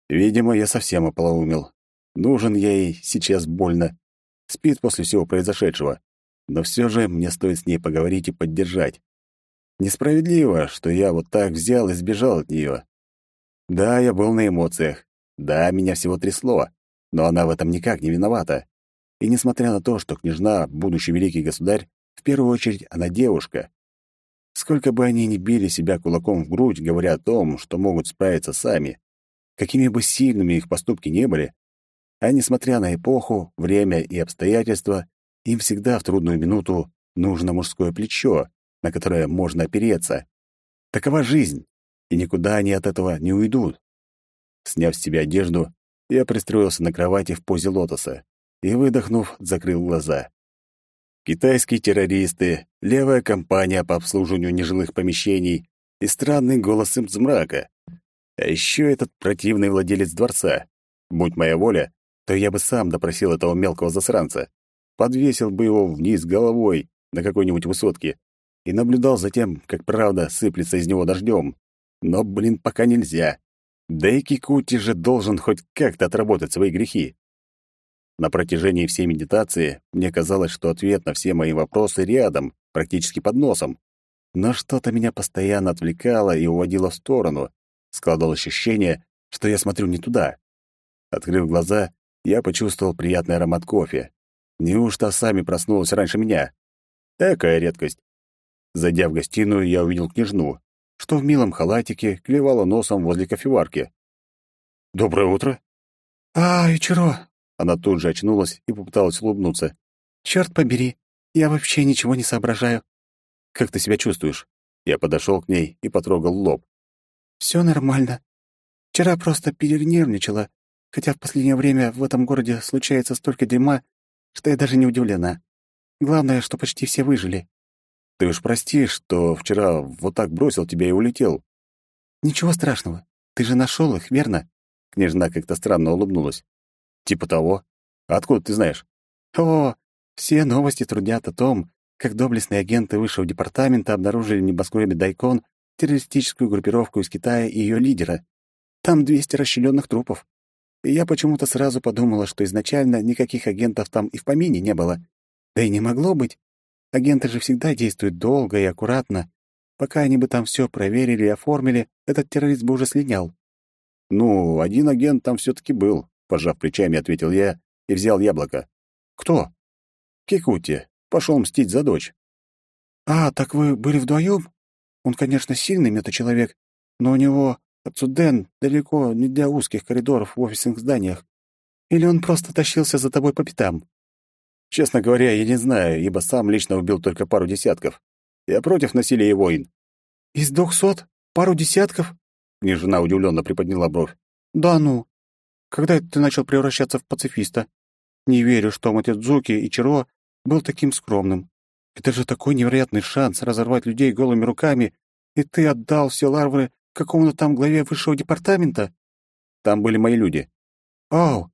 Видимо, я совсем ополоумел. Нужен я ей сейчас больно. Спит после всего произошедшего. Но все же мне стоит с ней поговорить и поддержать. Несправедливо, что я вот так взял и сбежал от нее. Да, я был на эмоциях. Да, меня всего трясло. Но она в этом никак не виновата. И несмотря на то, что княжна — будущий великий государь, в первую очередь она девушка. Сколько бы они ни били себя кулаком в грудь, говоря о том, что могут справиться сами, какими бы сильными их поступки не были, а несмотря на эпоху, время и обстоятельства, им всегда в трудную минуту нужно мужское плечо, на которое можно опереться. Такова жизнь, и никуда они от этого не уйдут. Сняв с себя одежду, я пристроился на кровати в позе лотоса и, выдохнув, закрыл глаза. Китайские террористы, левая компания по обслуживанию нежилых помещений и странный голос из мрака. А еще этот противный владелец дворца. Будь моя воля, то я бы сам допросил этого мелкого засранца. Подвесил бы его вниз головой на какой-нибудь высотке и наблюдал за тем, как правда сыплется из него дождем. Но, блин, пока нельзя. Да и Кикути же должен хоть как-то отработать свои грехи. На протяжении всей медитации мне казалось, что ответ на все мои вопросы рядом, практически под носом. Но что-то меня постоянно отвлекало и уводило в сторону. Складывалось ощущение, что я смотрю не туда. Открыв глаза, я почувствовал приятный аромат кофе. Неужто сами проснулась раньше меня? Такая редкость. Зайдя в гостиную, я увидел княжну, что в милом халатике клевала носом возле кофеварки. «Доброе утро!» «А, Ичиро!» Она тут же очнулась и попыталась улыбнуться. «Черт побери, я вообще ничего не соображаю». «Как ты себя чувствуешь?» Я подошел к ней и потрогал лоб. «Все нормально. Вчера просто перенервничала, хотя в последнее время в этом городе случается столько дерьма, что я даже не удивлена. Главное, что почти все выжили. Ты уж прости, что вчера вот так бросил тебя и улетел. Ничего страшного. Ты же нашел их, верно? Княжна как-то странно улыбнулась. Типа того. А откуда ты знаешь? О, все новости трудят о том, как доблестные агенты высшего департамента обнаружили в небоскребе Дайкон террористическую группировку из Китая и ее лидера. Там 200 расчлененных трупов. И я почему-то сразу подумала, что изначально никаких агентов там и в помине не было. Да и не могло быть. Агенты же всегда действуют долго и аккуратно. Пока они бы там все проверили и оформили, этот террорист бы уже слинял. «Ну, один агент там все таки был», — пожав плечами, ответил я и взял яблоко. «Кто?» «Кикути. Пошел мстить за дочь». «А, так вы были вдвоем? Он, конечно, сильный метачеловек, но у него Ацуден далеко не для узких коридоров в офисных зданиях. Или он просто тащился за тобой по пятам?» Честно говоря, я не знаю, ибо сам лично убил только пару десятков. Я против насилия и войн. Из двухсот? Пару десятков? Княжна удивленно приподняла бровь. Да ну. Когда ты начал превращаться в пацифиста? Не верю, что Матидзуки и Чиро был таким скромным. Это же такой невероятный шанс разорвать людей голыми руками, и ты отдал все ларвы какому-то там главе высшего департамента? Там были мои люди». «Оу,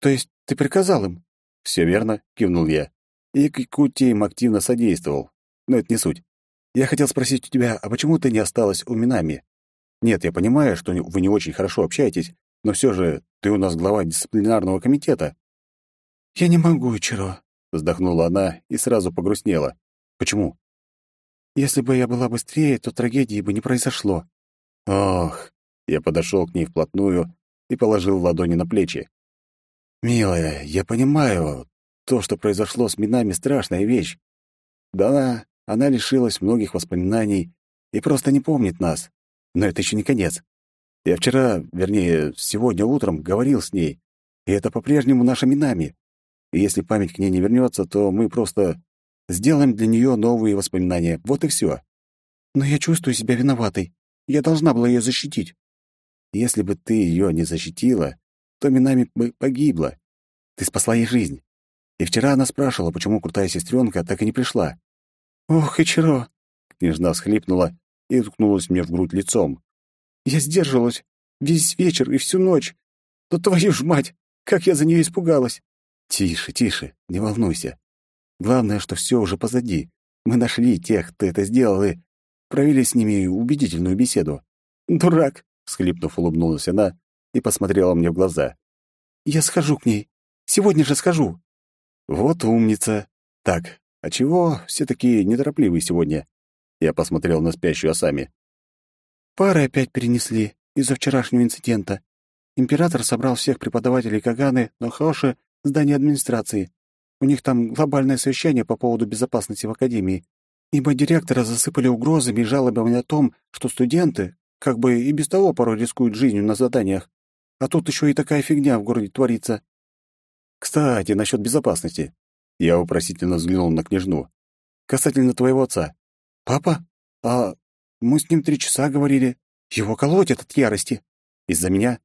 то есть ты приказал им?» «Все верно», — кивнул я. И к Якутии им активно содействовал. Но это не суть. Я хотел спросить у тебя, а почему ты не осталась у Минами? Нет, я понимаю, что вы не очень хорошо общаетесь, но все же ты у нас глава дисциплинарного комитета». «Я не могу, Ичиро», — вздохнула она и сразу погрустнела. «Почему?» «Если бы я была быстрее, то трагедии бы не произошло». «Ох!» — я подошел к ней вплотную и положил ладони на плечи. «Милая, я понимаю, то, что произошло с Минами, страшная вещь. Да, она лишилась многих воспоминаний и просто не помнит нас. Но это еще не конец. Я вчера, вернее, сегодня утром говорил с ней, и это по-прежнему наша Минами. И если память к ней не вернется, то мы просто сделаем для нее новые воспоминания. Вот и все. Но я чувствую себя виноватой. Я должна была ее защитить. Если бы ты ее не защитила, то Минами бы погибла. Ты спасла ей жизнь. И вчера она спрашивала, почему крутая сестренка так и не пришла. «Ох, Ичиро!» Княжна всхлипнула и уткнулась мне в грудь лицом. «Я сдерживалась весь вечер и всю ночь. Но твою ж мать, как я за нее испугалась!» «Тише, тише, не волнуйся. Главное, что все уже позади. Мы нашли тех, кто это сделал, и провели с ними убедительную беседу». «Дурак!» — всхлипнув, улыбнулась она и посмотрела мне в глаза. «Я схожу к ней. Сегодня же схожу». «Вот умница. Так, а чего все такие неторопливые сегодня?» Я посмотрел на спящую Асами. «Пары опять перенесли из-за вчерашнего инцидента. Император собрал всех преподавателей Каганы на Хаоши здание администрации. У них там глобальное совещание по поводу безопасности в Академии. Ибо директора засыпали угрозами и жалобами о том, что студенты как бы и без того порой рискуют жизнью на заданиях. А тут еще и такая фигня в городе творится. Кстати, насчет безопасности. Я вопросительно взглянул на княжну. Касательно твоего отца. Папа? А мы с ним три часа говорили. Его колотят от ярости. Из-за меня?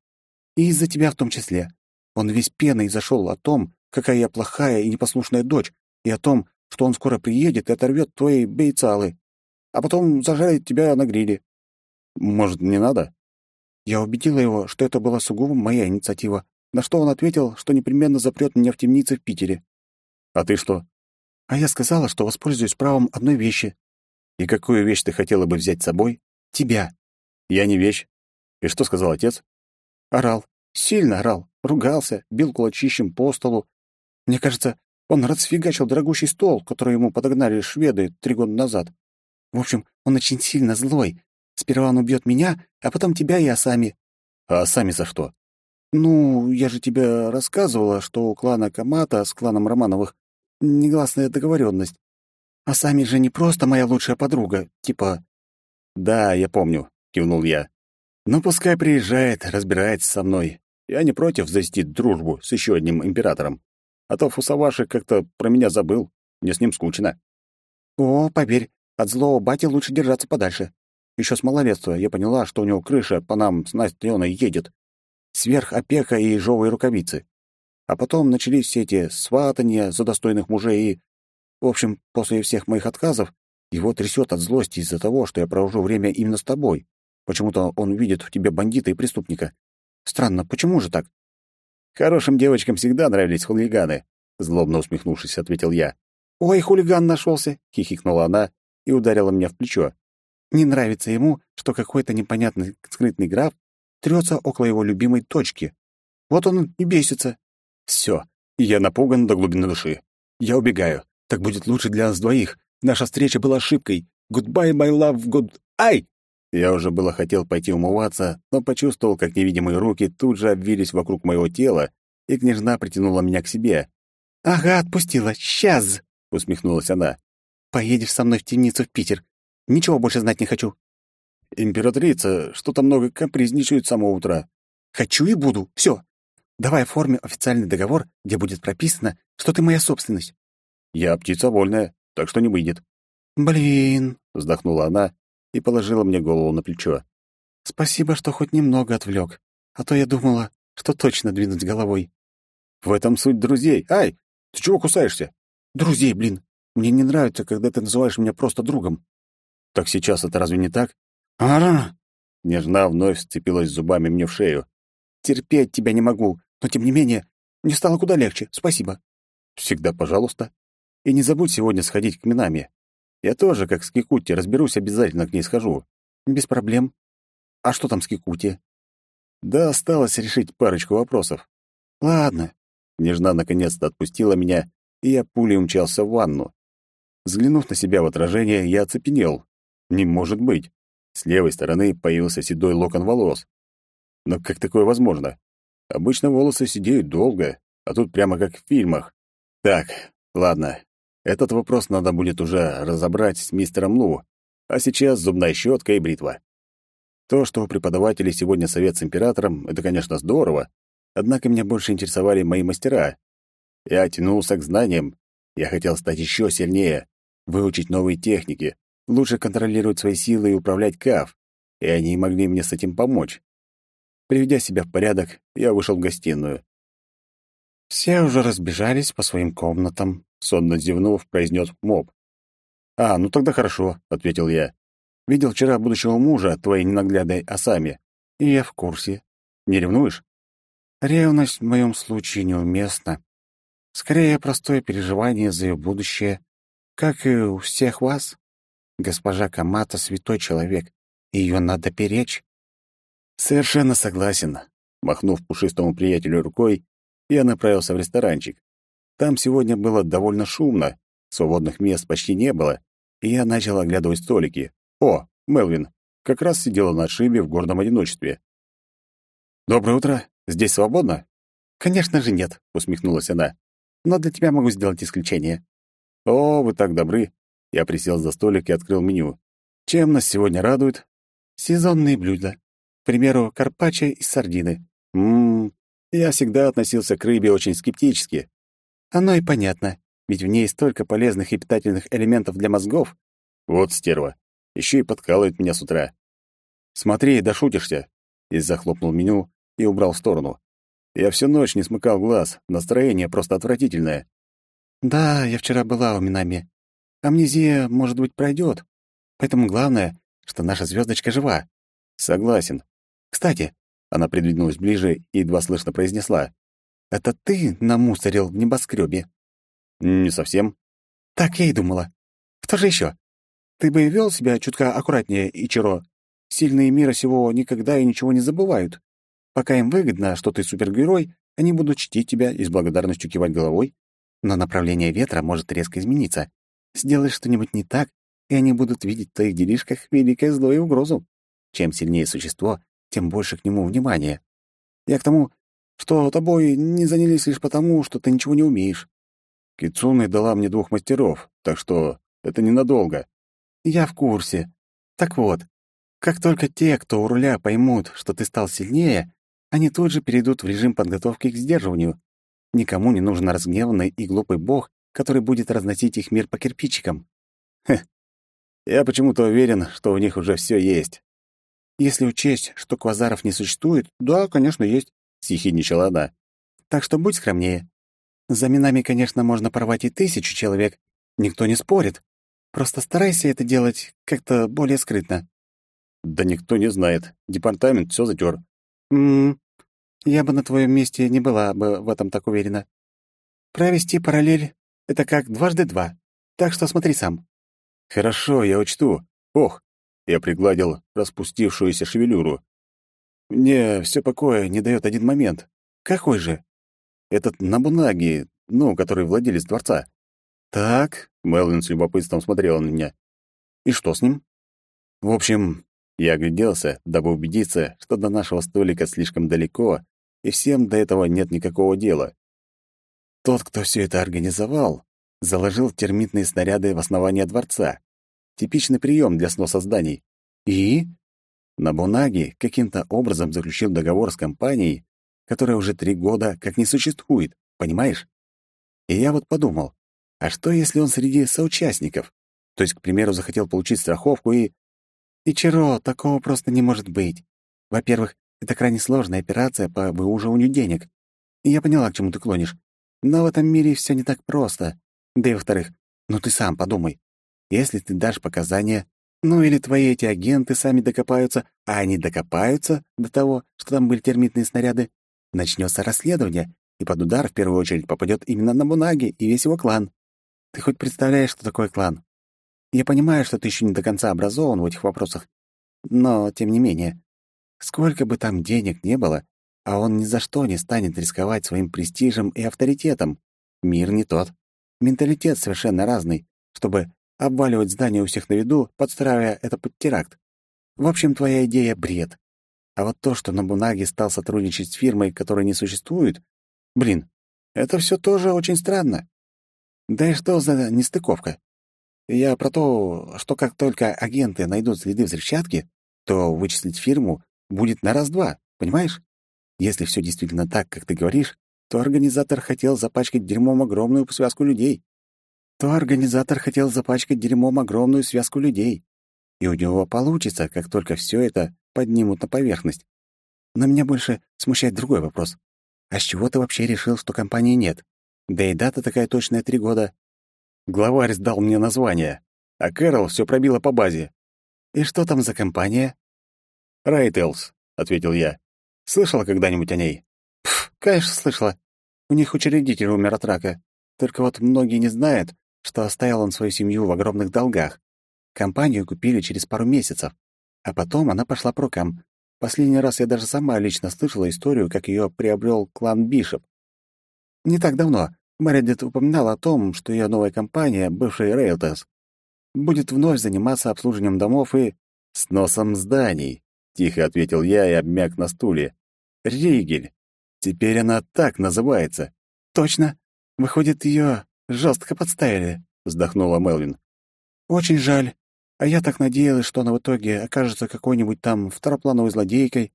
И из-за тебя в том числе. Он весь пеной зашел о том, какая я плохая и непослушная дочь, и о том, что он скоро приедет и оторвет твои бейцалы, а потом зажарит тебя на гриле. Может, не надо? Я убедила его, что это была сугубо моя инициатива, на что он ответил, что непременно запрет меня в темнице в Питере. А ты что? А я сказала, что воспользуюсь правом одной вещи. И какую вещь ты хотела бы взять с собой? Тебя. Я не вещь. И что сказал отец? Орал. Сильно орал. Ругался, бил кулачищем по столу. Мне кажется, он расфигачил дорогущий стол, который ему подогнали шведы три года назад. В общем, он очень сильно злой. Сперва он убьет меня, а потом тебя и Асами. А Асами за что? Ну, я же тебе рассказывала, что у клана Камата с кланом Романовых негласная договоренность. А сами же не просто моя лучшая подруга, типа... Да, я помню, кивнул я. Ну, пускай приезжает, разбирается со мной. Я не против защитить дружбу с еще одним императором. А то Фусаваши как-то про меня забыл. Мне с ним скучно. О, поверь, от злого бати лучше держаться подальше. Еще с малолетства я поняла, что у него крыша по нам с Настеной едет сверхопека и ежовые рукавицы. А потом начались все эти сватания за достойных мужей и... В общем, после всех моих отказов его трясет от злости из-за того, что я провожу время именно с тобой. Почему-то он видит в тебе бандита и преступника. Странно, почему же так? Хорошим девочкам всегда нравились хулиганы, злобно усмехнувшись, ответил я. Ой, хулиган нашелся, хихикнула она и ударила меня в плечо. Не нравится ему, что какой-то непонятный скрытный граф трется около его любимой точки. Вот он и бесится. Все, я напуган до глубины души. Я убегаю. Так будет лучше для нас двоих. Наша встреча была ошибкой. Goodbye, my love, good... Ай! Я уже было хотел пойти умываться, но почувствовал, как невидимые руки тут же обвились вокруг моего тела, и княжна притянула меня к себе. «Ага, отпустила. Сейчас!» — усмехнулась она. «Поедешь со мной в темницу в Питер. Ничего больше знать не хочу. Императрица что-то много капризничает с самого утра. Хочу и буду. Все. Давай оформим официальный договор, где будет прописано, что ты моя собственность. Я птица вольная, так что не выйдет. Блин, вздохнула она и положила мне голову на плечо. Спасибо, что хоть немного отвлек, а то я думала, что точно двинуть головой. В этом суть друзей. Ай, ты чего кусаешься? Друзей, блин. Мне не нравится, когда ты называешь меня просто другом. Так сейчас это разве не так? «Ара!» Нежна вновь сцепилась зубами мне в шею. терпеть тебя не могу, но тем не менее, мне стало куда легче. Спасибо. Всегда пожалуйста. И не забудь сегодня сходить к Минами. Я тоже, как с Кикути, разберусь, обязательно к ней схожу. Без проблем. А что там с Кикути? Да осталось решить парочку вопросов. Ладно. Нежна наконец-то отпустила меня, и я пулей умчался в ванну. Взглянув на себя в отражение, я оцепенел. Не может быть. С левой стороны появился седой локон волос. Но как такое возможно? Обычно волосы сидеют долго, а тут прямо как в фильмах. Так, ладно. Этот вопрос надо будет уже разобрать с мистером Лу. А сейчас зубная щетка и бритва. То, что у преподавателей сегодня совет с императором, это, конечно, здорово, однако меня больше интересовали мои мастера. Я тянулся к знаниям, я хотел стать еще сильнее, выучить новые техники, лучше контролировать свои силы и управлять КАФ, и они могли мне с этим помочь. Приведя себя в порядок, я вышел в гостиную. «Все уже разбежались по своим комнатам», — сонно зевнув, произнес моб. «А, ну тогда хорошо», — ответил я. «Видел вчера будущего мужа твоей ненаглядной осами, и я в курсе. Не ревнуешь?» «Ревность в моем случае неуместна. Скорее, простое переживание за ее будущее, как и у всех вас. Госпожа Камата — святой человек, и ее надо беречь. «Совершенно согласен». Махнув пушистому приятелю рукой, я направился в ресторанчик. Там сегодня было довольно шумно, свободных мест почти не было, и я начал оглядывать столики. О, Мелвин, как раз сидела на отшибе в гордом одиночестве. «Доброе утро. Здесь свободно?» «Конечно же нет», — усмехнулась она. «Но для тебя могу сделать исключение». «О, вы так добры». Я присел за столик и открыл меню. «Чем нас сегодня радует?» «Сезонные блюда. К примеру, карпаччо из сардины. Ммм, я всегда относился к рыбе очень скептически. Оно и понятно, ведь в ней столько полезных и питательных элементов для мозгов. Вот стерва. Еще и подкалывает меня с утра. Смотри, дошутишься. И захлопнул меню и убрал в сторону. Я всю ночь не смыкал глаз, настроение просто отвратительное. Да, я вчера была у Минами. Амнезия, может быть, пройдет. Поэтому главное, что наша звездочка жива. Согласен. Кстати, она придвинулась ближе и едва слышно произнесла. «Это ты намусорил в небоскребе?» «Не совсем». «Так я и думала. Кто же еще? Ты бы вел себя чутка аккуратнее, Ичиро. Сильные мира сего никогда и ничего не забывают. Пока им выгодно, что ты супергерой, они будут чтить тебя и с благодарностью кивать головой. Но направление ветра может резко измениться. Сделаешь что-нибудь не так, и они будут видеть в твоих делишках великое зло и угрозу. Чем сильнее существо, тем больше к нему внимания. Я к тому, что тобой не занялись лишь потому, что ты ничего не умеешь. Кицуны дала мне двух мастеров, так что это ненадолго. Я в курсе. Так вот, как только те, кто у руля, поймут, что ты стал сильнее, они тут же перейдут в режим подготовки к сдерживанию. Никому не нужен разгневанный и глупый бог, который будет разносить их мир по кирпичикам. Хе. Я почему-то уверен, что у них уже все есть. Если учесть, что квазаров не существует, да, конечно, есть, съехидничала она. Так что будь скромнее. За минами, конечно, можно порвать и тысячу человек. Никто не спорит. Просто старайся это делать как-то более скрытно. Да никто не знает. Департамент все затер. Ммм, я бы на твоем месте не была бы в этом так уверена. Провести параллель — это как дважды два. Так что смотри сам. Хорошо, я учту. Ох, я пригладил распустившуюся шевелюру. Мне все покоя не дает один момент. Какой же? Этот Набунаги, ну, который владелец дворца. Так, Мелвин с любопытством смотрел на меня. И что с ним? В общем, я огляделся, дабы убедиться, что до нашего столика слишком далеко, и всем до этого нет никакого дела. Тот, кто все это организовал, заложил термитные снаряды в основание дворца. Типичный прием для сноса зданий. И Набунаги каким-то образом заключил договор с компанией, которая уже три года как не существует, понимаешь? И я вот подумал, а что, если он среди соучастников? То есть, к примеру, захотел получить страховку и... И Чиро, такого просто не может быть. Во-первых, это крайне сложная операция по выуживанию денег. И я поняла, к чему ты клонишь. Но в этом мире все не так просто. Да и во-вторых, ну ты сам подумай. Если ты дашь показания, Ну или твои эти агенты сами докопаются, а они докопаются до того, что там были термитные снаряды. Начнется расследование, и под удар в первую очередь попадет именно на Бунаги и весь его клан. Ты хоть представляешь, что такое клан? Я понимаю, что ты еще не до конца образован в этих вопросах, но, тем не менее, сколько бы там денег не было, а он ни за что не станет рисковать своим престижем и авторитетом. Мир не тот. Менталитет совершенно разный, чтобы обваливать здание у всех на виду, подстраивая это под теракт. В общем, твоя идея — бред. А вот то, что Набунаги стал сотрудничать с фирмой, которой не существует, блин, это все тоже очень странно. Да и что за нестыковка? Я про то, что как только агенты найдут следы взрывчатки, то вычислить фирму будет на раз-два, понимаешь? Если все действительно так, как ты говоришь, то организатор хотел запачкать дерьмом огромную связку людей. То организатор хотел запачкать дерьмом огромную связку людей. И у него получится, как только все это поднимут на поверхность. Но меня больше смущает другой вопрос. А с чего ты вообще решил, что компании нет? Да и дата такая точная три года. Главарь сдал мне название, а Кэрол все пробила по базе. И что там за компания? «Райтелс», — ответил я. Слышала когда-нибудь о ней? Пф, конечно, слышала. У них учредитель умер от рака. Только вот многие не знают, что оставил он свою семью в огромных долгах. Компанию купили через пару месяцев, а потом она пошла по рукам. Последний раз я даже сама лично слышала историю, как ее приобрел клан Бишоп. Не так давно Мэридит упоминала о том, что ее новая компания, бывшая Рейлтес, будет вновь заниматься обслуживанием домов и сносом зданий. — тихо ответил я и обмяк на стуле. «Ригель. Теперь она так называется». «Точно. Выходит, ее жестко подставили», — вздохнула Мелвин. «Очень жаль. А я так надеялась, что она в итоге окажется какой-нибудь там второплановой злодейкой».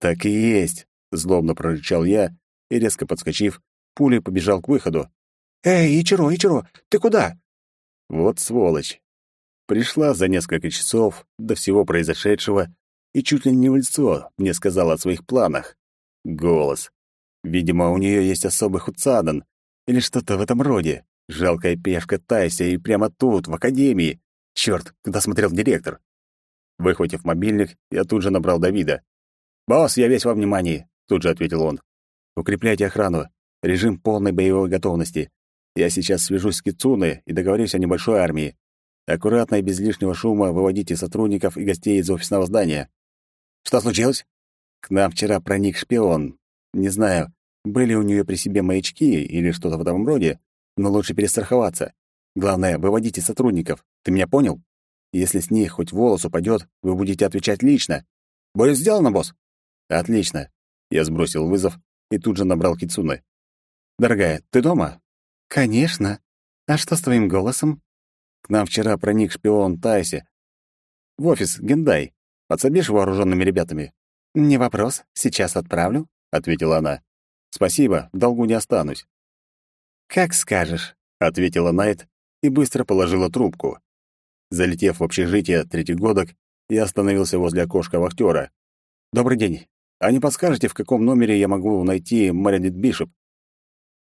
«Так и есть», — злобно прорычал я и, резко подскочив, пулей побежал к выходу. «Эй, Ичиро, Ичиро, ты куда?» Вот сволочь. Пришла за несколько часов до всего произошедшего и чуть ли не в лицо мне сказала о своих планах. Голос. Видимо, у нее есть особый хуцадан или что-то в этом роде. Жалкая пешка Тайся и прямо тут, в академии. Черт, куда смотрел директор? Выхватив мобильник, я тут же набрал Давида. «Босс, я весь во внимании», — тут же ответил он. «Укрепляйте охрану. Режим полной боевой готовности. Я сейчас свяжусь с Кицуной и договорюсь о небольшой армии. Аккуратно и без лишнего шума выводите сотрудников и гостей из офисного здания. Что случилось? К нам вчера проник шпион. Не знаю, были у нее при себе маячки или что-то в этом роде, но лучше перестраховаться. Главное, выводите сотрудников. Ты меня понял? Если с них хоть волос упадет, вы будете отвечать лично. Будет сделано, босс? Отлично. Я сбросил вызов и тут же набрал Кицуны. Дорогая, ты дома? Конечно. А что с твоим голосом? К нам вчера проник шпион Тайси. В офис Гендай. Подсобишь вооруженными ребятами?» «Не вопрос, сейчас отправлю», — ответила она. «Спасибо, в долгу не останусь». «Как скажешь», — ответила Найт и быстро положила трубку. Залетев в общежитие третьегодок, я остановился возле окошка вахтера. «Добрый день. А не подскажете, в каком номере я могу найти Мэридит Бишоп?»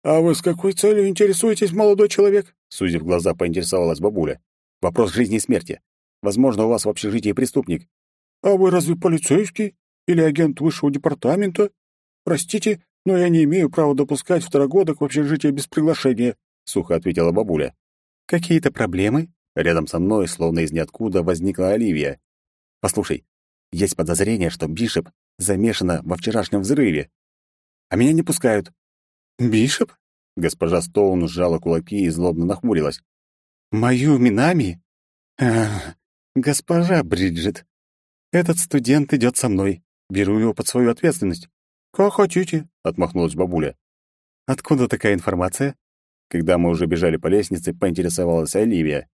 «А вы с какой целью интересуетесь, молодой человек?» Сузив глаза, поинтересовалась бабуля. «Вопрос жизни и смерти. Возможно, у вас в общежитии преступник. «А вы разве полицейский? Или агент высшего департамента? Простите, но я не имею права допускать второгодок в общежитие без приглашения», — сухо ответила бабуля. «Какие-то проблемы?» Рядом со мной, словно из ниоткуда, возникла Оливия. «Послушай, есть подозрение, что Бишоп замешана во вчерашнем взрыве. А меня не пускают». «Бишоп?» Госпожа Стоун сжала кулаки и злобно нахмурилась. «Мою Минами? Ах, госпожа Бриджит, этот студент идет со мной. Беру его под свою ответственность. Как хотите, отмахнулась бабуля. Откуда такая информация? Когда мы уже бежали по лестнице, поинтересовалась Оливия.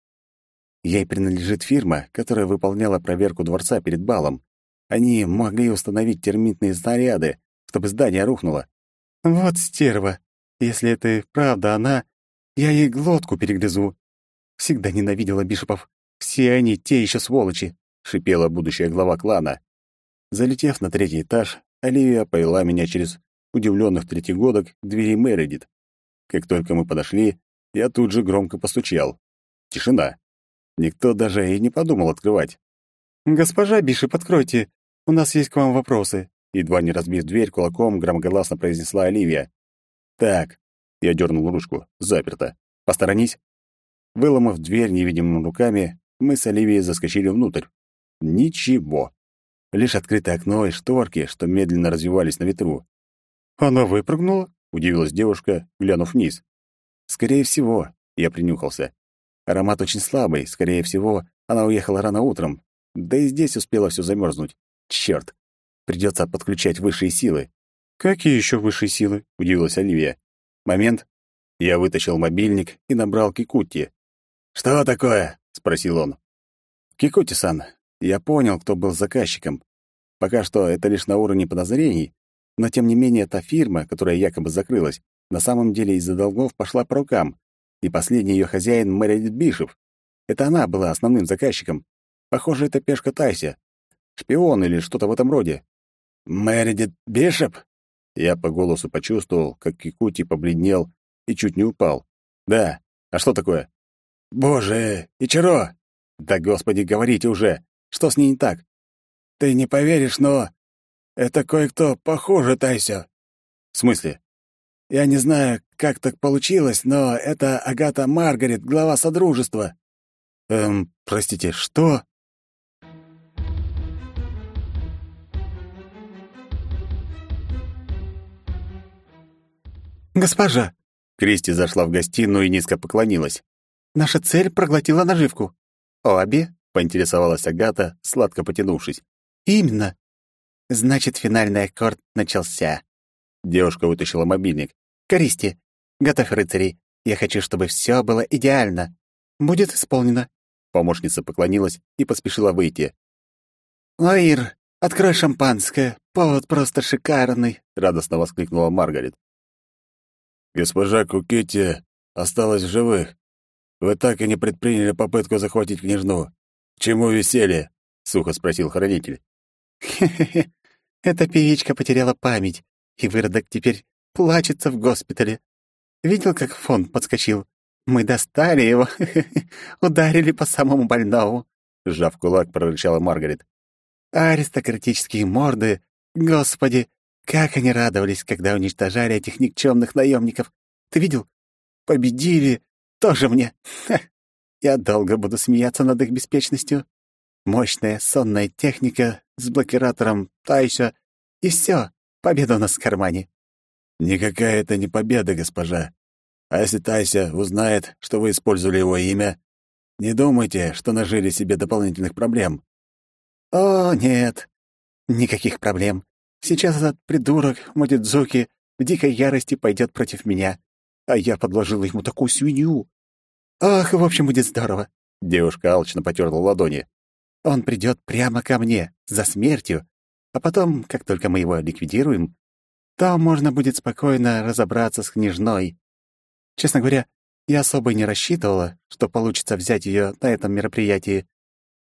Ей принадлежит фирма, которая выполняла проверку дворца перед балом. Они могли установить термитные снаряды, чтобы здание рухнуло. Вот стерва. Если это правда она, я ей глотку перегрызу. Всегда ненавидела бишопов. Все они те еще сволочи шипела будущая глава клана. Залетев на третий этаж, Оливия повела меня через удивленных третьегодок к двери Мередит. Как только мы подошли, я тут же громко постучал. Тишина. Никто даже и не подумал открывать. «Госпожа Биши, подкройте. У нас есть к вам вопросы», — едва не разбив дверь кулаком, громогласно произнесла Оливия. «Так», — я дернул ручку, — «заперто. Посторонись». Выломав дверь невидимыми руками, мы с Оливией заскочили внутрь. Ничего. Лишь открытое окно и шторки, что медленно развивались на ветру. «Она выпрыгнула?» — удивилась девушка, глянув вниз. «Скорее всего», — я принюхался. Аромат очень слабый, скорее всего, она уехала рано утром. Да и здесь успела все замерзнуть. Черт, придется подключать высшие силы. «Какие еще высшие силы?» — удивилась Оливия. «Момент». Я вытащил мобильник и набрал Кикути. «Что такое?» — спросил он. «Кикути-сан, я понял, кто был заказчиком. Пока что это лишь на уровне подозрений, но тем не менее та фирма, которая якобы закрылась, на самом деле из-за долгов пошла по рукам, и последний ее хозяин Мэридит Бишев. Это она была основным заказчиком. Похоже, это пешка Тайся. Шпион или что-то в этом роде. «Мэридит Бишеп?» Я по голосу почувствовал, как Кикути побледнел и чуть не упал. «Да. А что такое?» «Боже, Ичиро!» «Да, господи, говорите уже! Что с ней не так?» «Ты не поверишь, но это кое-кто похоже Тайсё». «В смысле?» Я не знаю, как так получилось, но это Агата Маргарет, глава Содружества». «Эм, простите, что?» «Госпожа!» Кристи зашла в гостиную и низко поклонилась. «Наша цель проглотила наживку». «Обе?» — поинтересовалась Агата, сладко потянувшись. «Именно». «Значит, финальный аккорд начался». Девушка вытащила мобильник. «Користи, готовь рыцарей. Я хочу, чтобы все было идеально. Будет исполнено». Помощница поклонилась и поспешила выйти. «Лаир, открой шампанское. Повод просто шикарный», — радостно воскликнула Маргарет. «Госпожа Кукетти осталась в живых. Вы так и не предприняли попытку захватить княжну. Чему веселье?» — сухо спросил хранитель. «Хе-хе-хе, эта певичка потеряла память, и выродок теперь плачется в госпитале. Видел, как фон подскочил? Мы достали его, ударили по самому больному. Сжав кулак, прорычала Маргарет. аристократические морды, господи, как они радовались, когда уничтожали этих никчемных наемников. Ты видел? Победили. Тоже мне. Я долго буду смеяться над их беспечностью. Мощная сонная техника с блокиратором Тайша, и все, победа у нас в кармане. «Никакая это не победа, госпожа. А если Тайся узнает, что вы использовали его имя, не думайте, что нажили себе дополнительных проблем». «О, нет, никаких проблем. Сейчас этот придурок Модидзуки в дикой ярости пойдет против меня, а я подложила ему такую свинью. Ах, в общем, будет здорово». Девушка алчно потерла ладони. «Он придет прямо ко мне, за смертью, а потом, как только мы его ликвидируем, там можно будет спокойно разобраться с княжной. Честно говоря, я особо не рассчитывала, что получится взять ее на этом мероприятии.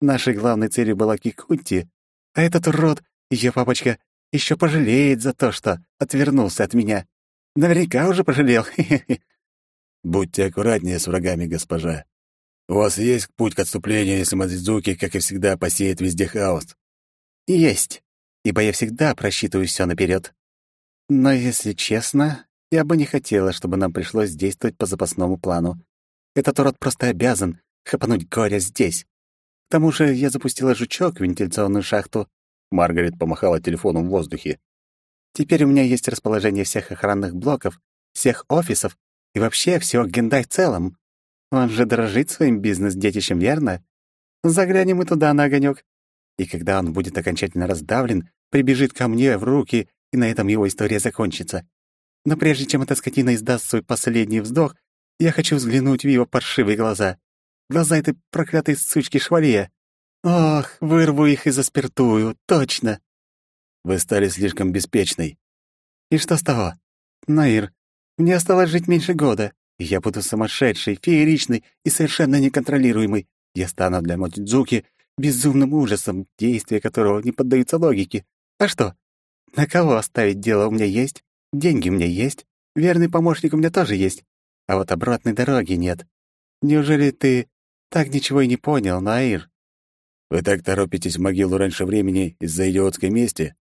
Нашей главной целью была Кикутти, а этот урод, ее папочка, еще пожалеет за то, что отвернулся от меня. Наверняка уже пожалел. (laughs) Будьте аккуратнее с врагами, госпожа. У вас есть путь к отступлению, если Мадзуки, как и всегда, посеет везде хаос? Есть, ибо я всегда просчитываю все наперед. Но, если честно, я бы не хотела, чтобы нам пришлось действовать по запасному плану. Этот урод просто обязан хапануть горя здесь. К тому же я запустила жучок в вентиляционную шахту. Маргарет помахала телефоном в воздухе. Теперь у меня есть расположение всех охранных блоков, всех офисов и вообще всего Гендай в целом. Он же дорожит своим бизнес-детищем, верно? Заглянем мы туда на огонек. И когда он будет окончательно раздавлен, прибежит ко мне в руки и на этом его история закончится. Но прежде чем эта скотина издаст свой последний вздох, я хочу взглянуть в его паршивые глаза. Глаза этой проклятой сучки Швалия. Ох, вырву их и заспиртую, точно. Вы стали слишком беспечной. И что с того? Наир, мне осталось жить меньше года, и я буду сумасшедшей, фееричной и совершенно неконтролируемой. Я стану для Мотидзуки безумным ужасом, действия которого не поддаются логике. А что? На кого оставить дело у меня есть, деньги у меня есть, верный помощник у меня тоже есть, а вот обратной дороги нет. Неужели ты так ничего и не понял, Наир? Вы так торопитесь в могилу раньше времени из-за идиотской мести?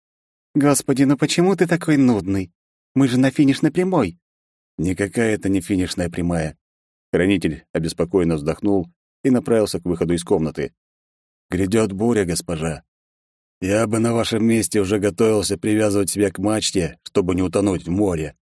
Господи, ну почему ты такой нудный? Мы же на финишной прямой. Никакая это не финишная прямая. Хранитель обеспокоенно вздохнул и направился к выходу из комнаты. Грядет буря, госпожа. Я бы на вашем месте уже готовился привязывать себя к мачте, чтобы не утонуть в море.